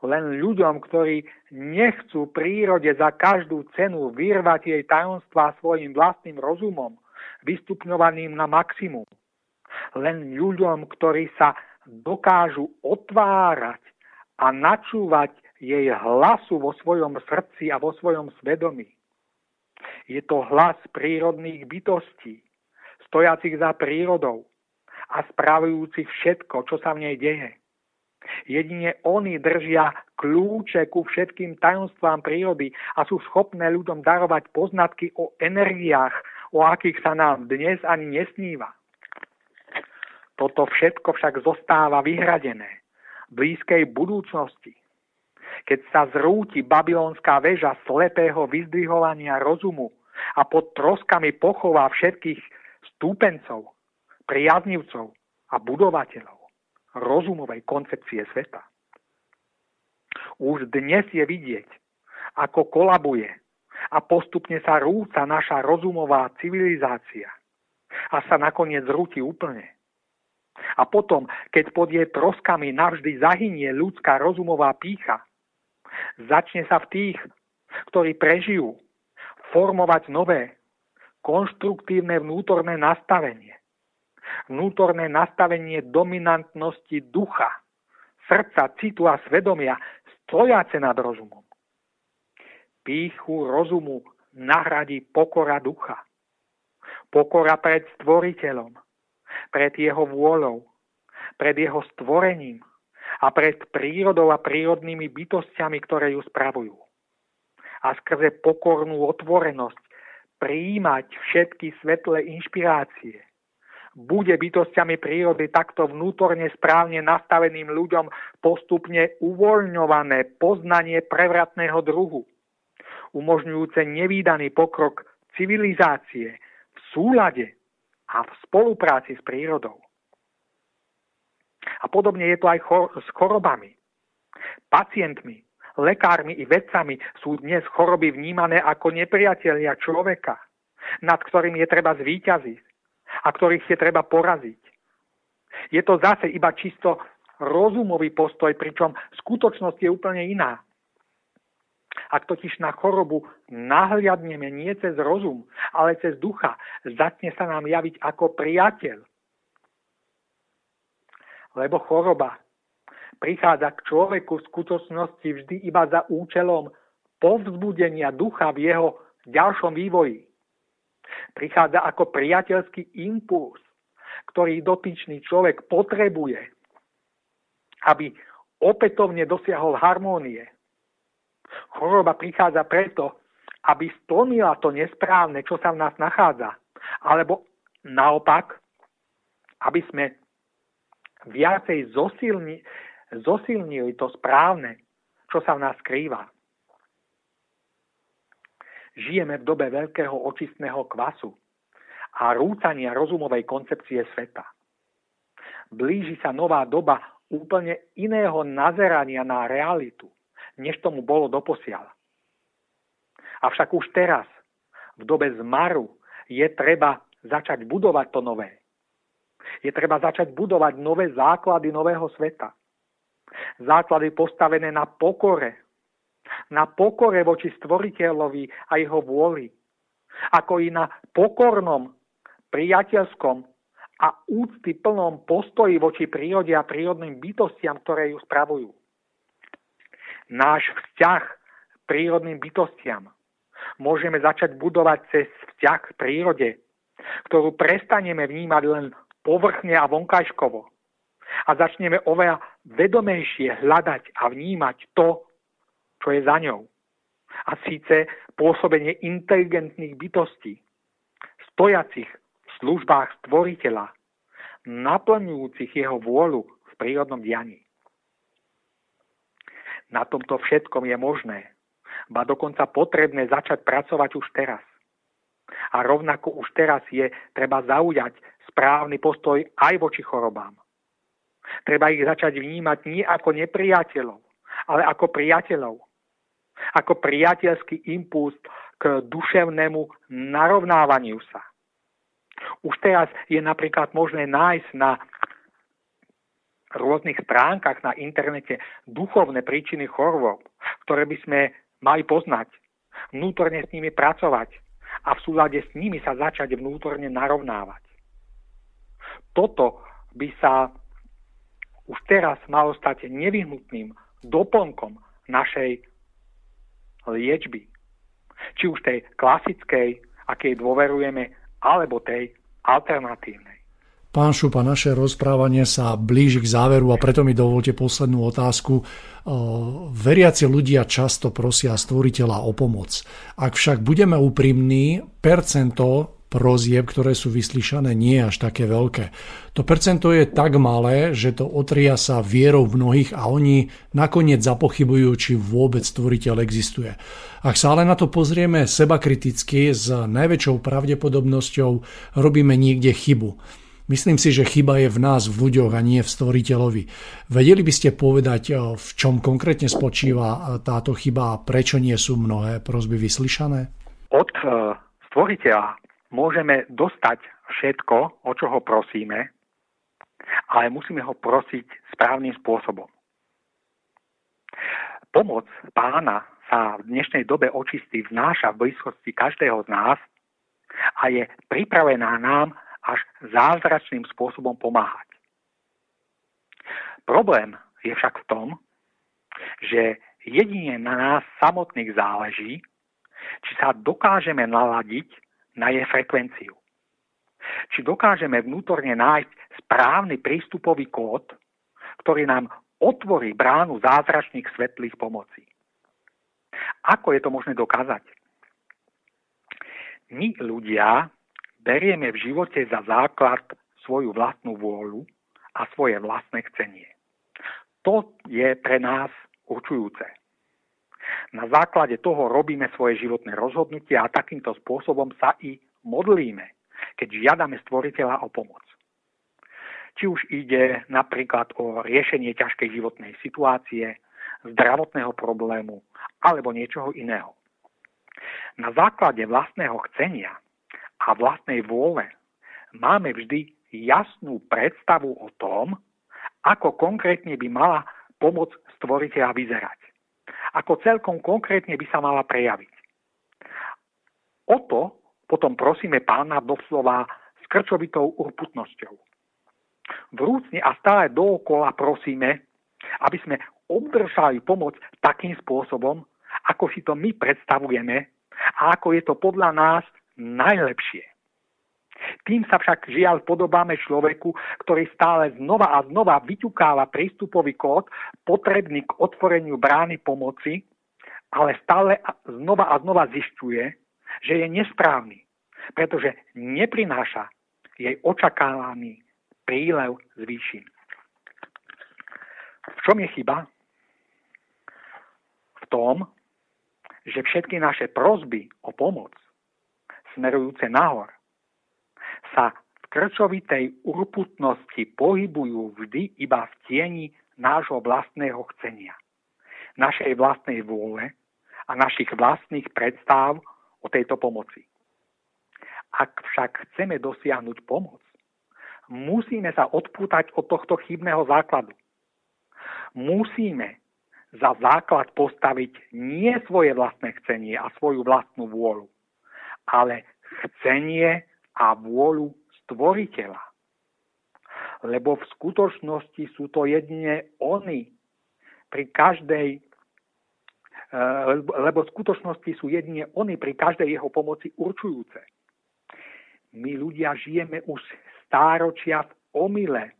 Len ľuďom, ktorí nechcú prírode za každú cenu vyrvať jej tajomstvá svojim vlastným rozumom, vystupňovaným na maximum. Len ľuďom, ktorí sa dokážu otvárať a načúvať jej hlasu vo svojom srdci a vo svojom svedomí. Je to hlas prírodných bytostí, stojacich za prírodou, a spravujúci všetko, čo sa v nej deje. Jedine oni držia kľúče ku všetkým tajomstvám prírody a sú schopné ľuďom darovať poznatky o energiách, o akých sa nám dnes ani nesníva. Toto všetko však zostáva vyhradené blízkej budúcnosti, keď sa zrúti babylonská väža slepého vyzdvihovania rozumu a pod troskami pochová všetkých stúpencov, priaznivcov a budovateľov rozumovej koncepcie sveta. Už dnes je vidieť, ako kolabuje a postupne sa rúca naša rozumová civilizácia a sa nakoniec zrúti úplne. A potom, keď pod jej troskami navždy zahynie ľudská rozumová pícha, začne sa v tých, ktorí prežijú, formovať nové, konštruktívne vnútorné nastavenie. Vnútorné nastavenie dominantnosti ducha, srdca, citu a svedomia, stojace nad rozumom. Píchu rozumu nahradí pokora ducha. Pokora pred stvoriteľom, pred jeho vôľou, pred jeho stvorením a pred prírodou a prírodnými bytostiami, ktoré ju spravujú. A skrze pokornú otvorenosť prijímať všetky svetlé inšpirácie, bude bytostiami prírody takto vnútorne správne nastaveným ľuďom postupne uvoľňované poznanie prevratného druhu, umožňujúce nevýdaný pokrok civilizácie v súlade a v spolupráci s prírodou. A podobne je to aj chor- s chorobami. Pacientmi, lekármi i vedcami sú dnes choroby vnímané ako nepriatelia človeka, nad ktorým je treba zvíťaziť a ktorých je treba poraziť. Je to zase iba čisto rozumový postoj, pričom skutočnosť je úplne iná. Ak totiž na chorobu nahliadneme nie cez rozum, ale cez ducha, začne sa nám javiť ako priateľ. Lebo choroba prichádza k človeku v skutočnosti vždy iba za účelom povzbudenia ducha v jeho ďalšom vývoji. Prichádza ako priateľský impuls, ktorý dotyčný človek potrebuje, aby opätovne dosiahol harmónie Choroba prichádza preto, aby splnila to nesprávne, čo sa v nás nachádza. Alebo naopak, aby sme viacej zosilni, zosilnili to správne, čo sa v nás skrýva. Žijeme v dobe veľkého očistného kvasu a rúcania rozumovej koncepcie sveta. Blíži sa nová doba úplne iného nazerania na realitu než tomu bolo doposiaľ. Avšak už teraz, v dobe zmaru, je treba začať budovať to nové. Je treba začať budovať nové základy nového sveta. Základy postavené na pokore. Na pokore voči stvoriteľovi a jeho vôli. Ako i na pokornom, priateľskom a úcty plnom postoji voči prírode a prírodným bytostiam, ktoré ju spravujú náš vzťah k prírodným bytostiam. Môžeme začať budovať cez vzťah k prírode, ktorú prestaneme vnímať len povrchne a vonkajškovo. A začneme oveľa vedomejšie hľadať a vnímať to, čo je za ňou. A síce pôsobenie inteligentných bytostí, stojacich v službách stvoriteľa, naplňujúcich jeho vôľu v prírodnom dianí. Na tomto všetkom je možné, ba dokonca potrebné začať pracovať už teraz. A rovnako už teraz je treba zaujať správny postoj aj voči chorobám. Treba ich začať vnímať nie ako nepriateľov, ale ako priateľov. Ako priateľský impuls k duševnému narovnávaniu sa. Už teraz je napríklad možné nájsť na rôznych stránkach na internete duchovné príčiny chorôb, ktoré by sme mali poznať, vnútorne s nimi pracovať a v súlade s nimi sa začať vnútorne narovnávať. Toto by sa už teraz malo stať nevyhnutným doplnkom našej liečby. Či už tej klasickej, akej dôverujeme, alebo tej alternatívnej. Pán Šupa, naše rozprávanie sa blíži k záveru a preto mi dovolte poslednú otázku. Veriaci ľudia často prosia stvoriteľa o pomoc. Ak však budeme úprimní, percento prozieb, ktoré sú vyslyšané, nie je až také veľké. To percento je tak malé, že to otria sa vierou v mnohých a oni nakoniec zapochybujú, či vôbec stvoriteľ existuje. Ak sa ale na to pozrieme seba kriticky, s najväčšou pravdepodobnosťou robíme niekde chybu. Myslím si, že chyba je v nás, v ľuďoch a nie v stvoriteľovi. Vedeli by ste povedať, v čom konkrétne spočíva táto chyba a prečo nie sú mnohé prozby vyslyšané? Od e, stvoriteľa môžeme dostať všetko, o čo ho prosíme, ale musíme ho prosiť správnym spôsobom. Pomoc pána sa v dnešnej dobe očistí vnáša v blízkosti každého z nás a je pripravená nám až zázračným spôsobom pomáhať. Problém je však v tom, že jedine na nás samotných záleží, či sa dokážeme naladiť na jej frekvenciu. Či dokážeme vnútorne nájsť správny prístupový kód, ktorý nám otvorí bránu zázračných svetlých pomocí. Ako je to možné dokázať? My ľudia berieme v živote za základ svoju vlastnú vôľu a svoje vlastné chcenie. To je pre nás určujúce. Na základe toho robíme svoje životné rozhodnutia a takýmto spôsobom sa i modlíme, keď žiadame stvoriteľa o pomoc. Či už ide napríklad o riešenie ťažkej životnej situácie, zdravotného problému alebo niečoho iného. Na základe vlastného chcenia a vlastnej vôle máme vždy jasnú predstavu o tom, ako konkrétne by mala pomoc stvoriteľa vyzerať ako celkom konkrétne by sa mala prejaviť. O to potom prosíme pána doslova s krčovitou urputnosťou. Vrúcne a stále dookola prosíme, aby sme obdržali pomoc takým spôsobom, ako si to my predstavujeme a ako je to podľa nás najlepšie. Tým sa však žiaľ podobáme človeku, ktorý stále znova a znova vyťukáva prístupový kód potrebný k otvoreniu brány pomoci, ale stále znova a znova zistuje, že je nesprávny, pretože neprináša jej očakávaný prílev z výšin. V čom je chyba? V tom, že všetky naše prozby o pomoc smerujúce nahor sa v krčovitej urputnosti pohybujú vždy iba v tieni nášho vlastného chcenia, našej vlastnej vôle a našich vlastných predstav o tejto pomoci. Ak však chceme dosiahnuť pomoc, musíme sa odpútať od tohto chybného základu. Musíme za základ postaviť nie svoje vlastné chcenie a svoju vlastnú vôľu, ale chcenie a vôľu stvoriteľa. Lebo v skutočnosti sú to jedine oni pri každej eh, lebo v skutočnosti sú jedine oni pri každej jeho pomoci určujúce. My ľudia žijeme už stáročia v omyle,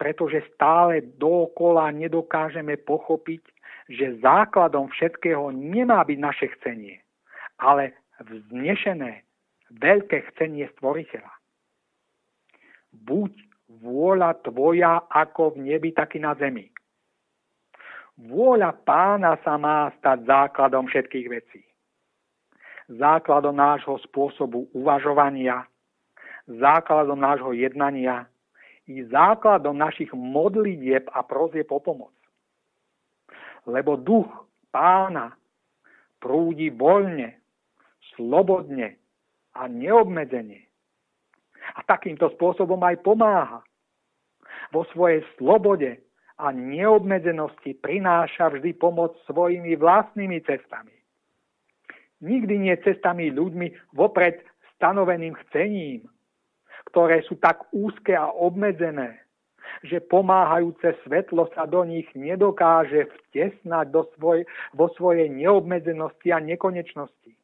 pretože stále dookola nedokážeme pochopiť, že základom všetkého nemá byť naše chcenie, ale vznešené veľké chcenie stvoriteľa. Buď vôľa tvoja ako v nebi, tak i na zemi. Vôľa pána sa má stať základom všetkých vecí. Základom nášho spôsobu uvažovania, základom nášho jednania i základom našich modlitieb a prozieb o pomoc. Lebo duch pána prúdi voľne, slobodne a neobmedzenie. A takýmto spôsobom aj pomáha. Vo svojej slobode a neobmedzenosti prináša vždy pomoc svojimi vlastnými cestami. Nikdy nie cestami ľuďmi vopred stanoveným chcením, ktoré sú tak úzke a obmedzené, že pomáhajúce svetlo sa do nich nedokáže vtesnať do svoj, vo svojej neobmedzenosti a nekonečnosti.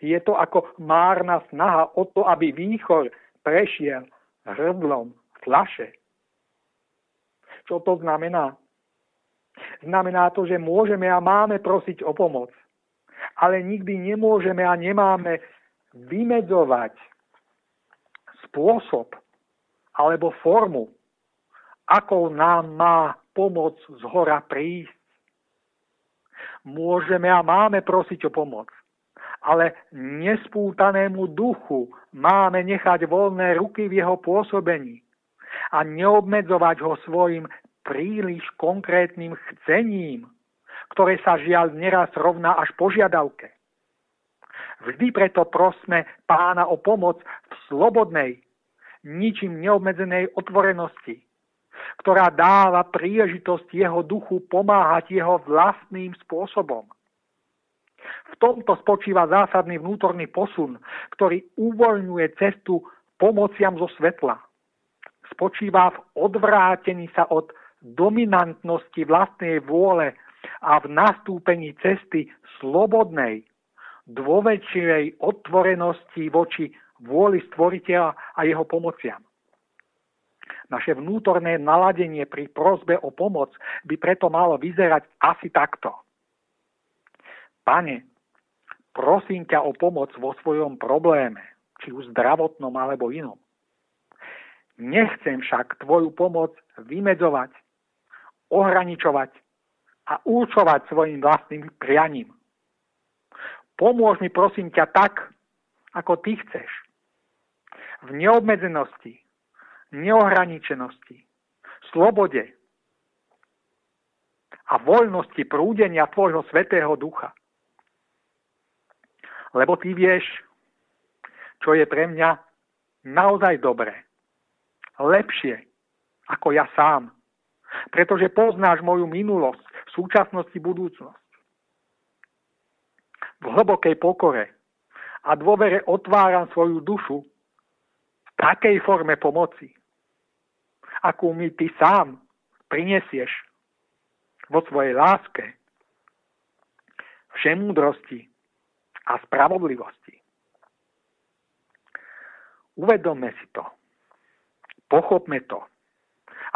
Je to ako márna snaha o to, aby výchor prešiel hrdlom flaše. Čo to znamená? Znamená to, že môžeme a máme prosiť o pomoc. Ale nikdy nemôžeme a nemáme vymedzovať spôsob alebo formu, ako nám má pomoc z hora prísť. Môžeme a máme prosiť o pomoc, ale nespútanému duchu máme nechať voľné ruky v jeho pôsobení a neobmedzovať ho svojim príliš konkrétnym chcením, ktoré sa žiaľ neraz rovná až požiadavke. Vždy preto prosme pána o pomoc v slobodnej, ničím neobmedzenej otvorenosti, ktorá dáva príležitosť jeho duchu pomáhať jeho vlastným spôsobom. V tomto spočíva zásadný vnútorný posun, ktorý uvoľňuje cestu pomociam zo svetla. Spočíva v odvrátení sa od dominantnosti vlastnej vôle a v nastúpení cesty slobodnej, dôvečivej otvorenosti voči vôli stvoriteľa a jeho pomociam. Naše vnútorné naladenie pri prozbe o pomoc by preto malo vyzerať asi takto. Pane, prosím ťa o pomoc vo svojom probléme, či už zdravotnom alebo inom. Nechcem však tvoju pomoc vymedzovať, ohraničovať a určovať svojim vlastným prianím. Pomôž mi prosím ťa tak, ako ty chceš. V neobmedzenosti, neohraničenosti, slobode a voľnosti prúdenia tvojho svetého ducha. Lebo ty vieš, čo je pre mňa naozaj dobré, lepšie ako ja sám, pretože poznáš moju minulosť, súčasnosť, budúcnosť. V hlbokej pokore a dôvere otváram svoju dušu v takej forme pomoci, akú mi ty sám prinesieš vo svojej láske, všemúdrosti a spravodlivosti. Uvedomme si to, pochopme to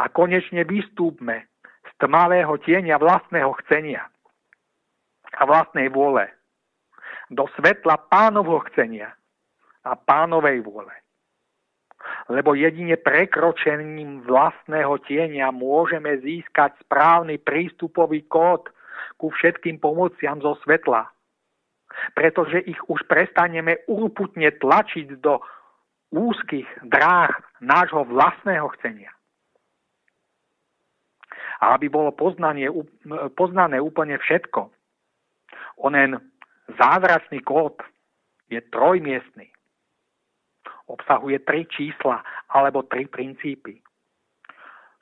a konečne vystúpme z tmavého tieňa vlastného chcenia a vlastnej vôle do svetla pánovho chcenia a pánovej vôle lebo jedine prekročením vlastného tieňa môžeme získať správny prístupový kód ku všetkým pomociam zo svetla. Pretože ich už prestaneme urputne tlačiť do úzkých dráh nášho vlastného chcenia. A aby bolo poznanie, poznané úplne všetko, onen zázračný kód je trojmiestný obsahuje tri čísla alebo tri princípy.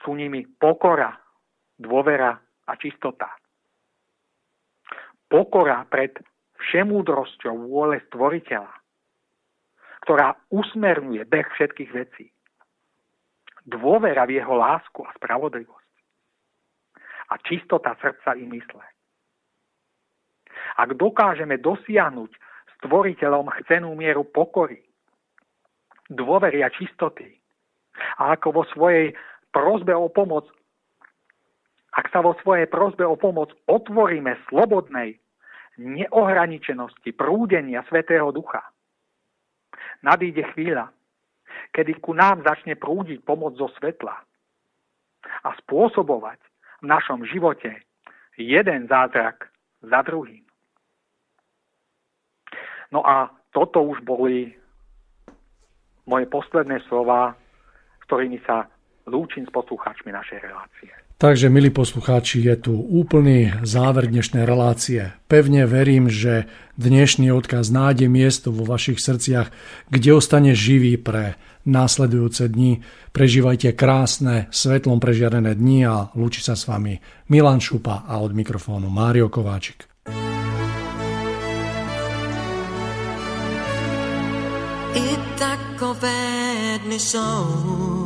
Sú nimi pokora, dôvera a čistota. Pokora pred všemúdrosťou vôle stvoriteľa, ktorá usmerňuje beh všetkých vecí. Dôvera v jeho lásku a spravodlivosť. A čistota srdca i mysle. Ak dokážeme dosiahnuť stvoriteľom chcenú mieru pokory, dôvery a čistoty. A ako vo svojej prozbe o pomoc, ak sa vo svojej prozbe o pomoc otvoríme slobodnej neohraničenosti prúdenia Svetého Ducha, nadíde chvíľa, kedy ku nám začne prúdiť pomoc zo svetla a spôsobovať v našom živote jeden zázrak za druhým. No a toto už boli moje posledné slova, ktorými sa lúčim s poslucháčmi našej relácie. Takže, milí poslucháči, je tu úplný záver dnešnej relácie. Pevne verím, že dnešný odkaz nájde miesto vo vašich srdciach, kde ostane živý pre následujúce dni. Prežívajte krásne, svetlom prežiarené dni a lúči sa s vami Milan Šupa a od mikrofónu Mário Kováčik. takové dny jsou.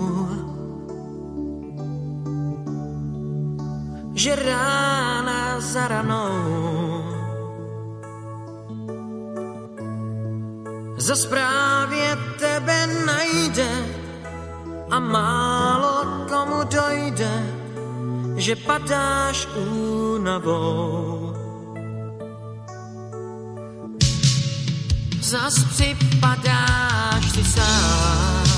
Že rána za ranou za správě tebe najde a málo komu dojde, že padáš únavou zas připadáš si sám.